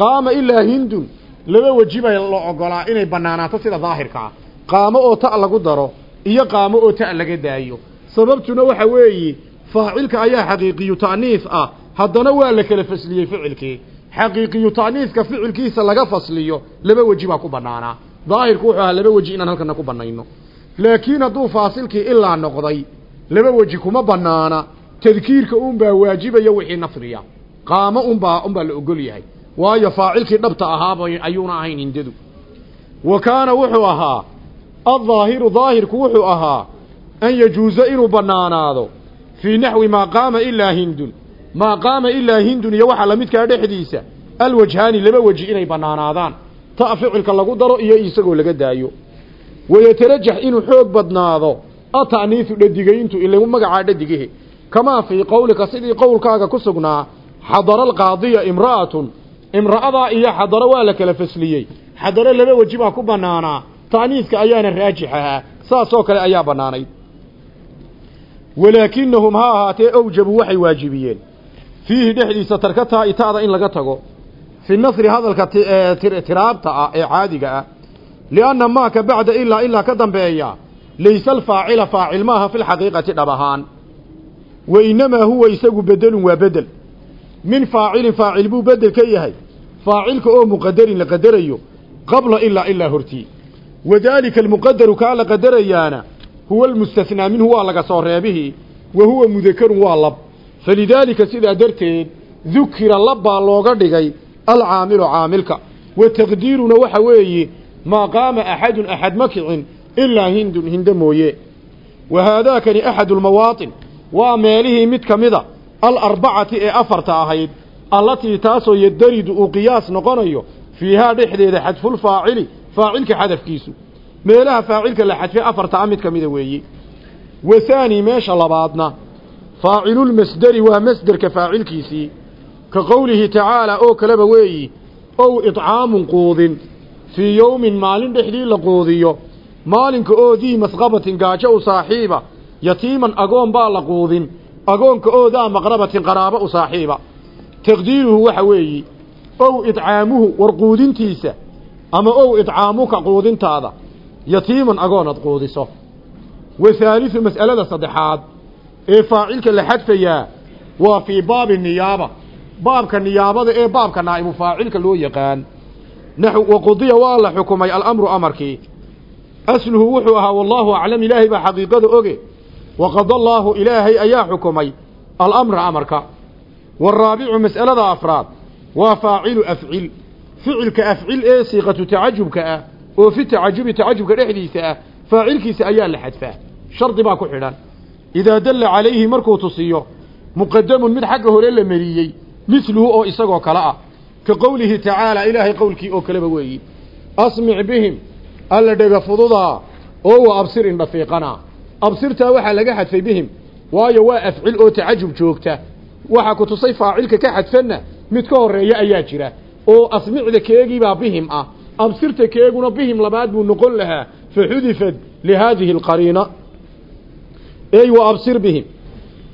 S1: Qaama ilaa hindun laba weji bay la ogolaa inay bannaanaato sida daahirka ah. Qaamo oo ta' lagu daro iyo qaamo oo ta' laga daayo. Sababtuna waxa weeye faacilka ayaa xaqiiqiyu ta'niis ah. Haddana waa la kala fasliyey ficilkii xaqiiqiyu ta'niiska ficilkiisa laga fasliyo laba weji baa ku bannaanaa daahirku wuxuu ahaa laba weji inaan halkana ku bannayno. Laakiin hadduu faasilkii ilaa noqday laba weji kuma bannaana tadkiirka unbaa waajibaya wixii nafriya. Qaamo unbaa unbaa la ogol yahay. Waayo faacilkii dhabta ahaaba ayuuna ahayn hindadu. Wa kaana wuxuu ahaa addaahiru daahirku wuxuu ahaa an yajuusa inuu bannaanaado fii naxwi maa qaama ilaa hindun maa qaama ilaa hindun iyo waxaa lamidkaa dhexdiisa. Alwajhaani laba weji inay bannaanaadaan ta ficilka lagu daro iyo isagoo laga daayo. Wayatarajax inuu xoog badnaado. Ata'niisu dhadigayntu ila magacaa dhadigahe kamaa fii qowlika sidii qowlkaaga ku sugnaa xadara alqaadiya imra'atun. Imra'adaa iyo xadaro waa la kala fasliyey. Xadaro laba weji baa ku bannaanaa ta'niiska ayaana raajix ahaa saasoo kale ayaa bannaanayd walaakinahum ha ahaatee awjabu waxay waajibiyeen fiihi dhexdiisa tarka taa itaada in laga tago. Fi nasri hadalka tiraabta ah ee caadiga ah. Lianna maaka bacda ilaa ilaa ka dambeeya. Laysa alfaacila faacil maaha fi lxaqiiqati dhab ahaan. Wa innamaa huwa isagu bedelun waa bedel. Min faacilin faacil buu bedel ka yahay. Faacilka oo muqadarin la qadarayo. Qabla ilaa ilaa hortii. Wadaalika almuqadaru kaa la qadarayaana. Huwa almustathnaa minhu waa laga soo reebihii wa huwa mudakarun waa lab falidaalika sidaa darteed dukira lab baa looga dhigay alcaamilu caamilka. Wa taqdiiruna waxa weeye maa qaama axadun axad ma kicin ilaa hindun hindo mooye. Wa haadaakani axadu lmawaatin waa meelihii mid ka mida alarbacati ee afarta ahayd allatii taasoo yadaridu uu qiyaas noqonayo fiihaa dhexdeeda xadfulfaacili faacilka xadafkiisu. Meelaha faacilka la xadfay afarta a mid ka mida weeye wa haani meesha labaadna faacilulmasderi waa masderka faacilkiisii ka qowlihi tacaalaa oo kaleba weeyi ow idcaamun quudin fii yowmin maalin dhexdii la quudiyo maalinka oo dii masqabatin gaajo u saaxiiba yatiiman agoon baa la quudin agoonka oo daa maqrabatin qaraabo u saaxiiba taqdiiruhu waxa weeyi ow idcaamuhu war quudintiisa ama ow idcaamuka quudintaada yatiiman agoonad quudiso wa haalisu mas'alada saddexaad ee faacilka la xadfayaa waa fii baabi niyaaba. Baabka niyaabada ee baabka naa'ibu faacilka loo yaqaan naxw waqudiya waa la xukumay alamru amarkii asluhu wuxuu ahaa wallaahu aclam ilaahay baa xaqiiqada oge. Waqada allaahu ilaahay ayaa xukumay alamra amarka. Waaraabicu mas'alada afraad waa faacilu afcil. Ficilka afcil ee siiqatu tacajubka ah oo fi tacajubi tacajubka dhexdiisa ah faacilkiisa ayaa la xadfaa. Shardi baa ku xidhan idaa dalla calayhi markuu tusiyo muqadamun mid xagga hore la mariyey misluhu oo isagoo kale ah ka qowlihi tacaala ilaahay qowlkii oo kaleba weeyi asmic bihim alla dhega fududaa oo wa absir indhafiiqana absirtaa waxaa laga xadfay bihim waayo waa afcil oo tacajub joogta waxaa ku tusay faacilka ka xadfanna mid ka horreeya ayaa jira oo asmicda keegiibaa bihim ah absirta keeguna bihim labaad buu noqon lahaa fa xudifat alqariina ey wa absir bihim.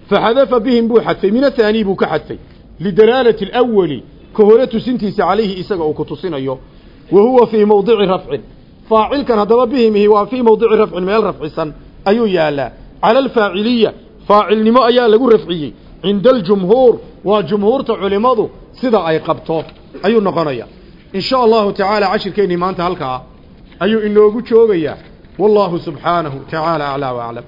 S1: Faxadafa bihim buu xadfay. Min athaanii buu ka xadfay. Lidalaalati alawali ka hore tusintiisa calayhi isaga uu ku tusinayo. Wa huwa fii mawdici rafcin faacilkan haddaba bihimihi waa fii mawdici rafcin meel rafcisan ayuu yaalaa. Cala alfaaciliya faacilnimo ayaa lagu rafciyey. Cinda aljumhuur waa jumhuurta culimmadu sida ay qabto ayuu noqonaya. In sha allahu tacaala cashirkeennii maanta halkaa ayuu inoogu joogayaa. Wallahu subxaanahu tacaala aclaa waaclam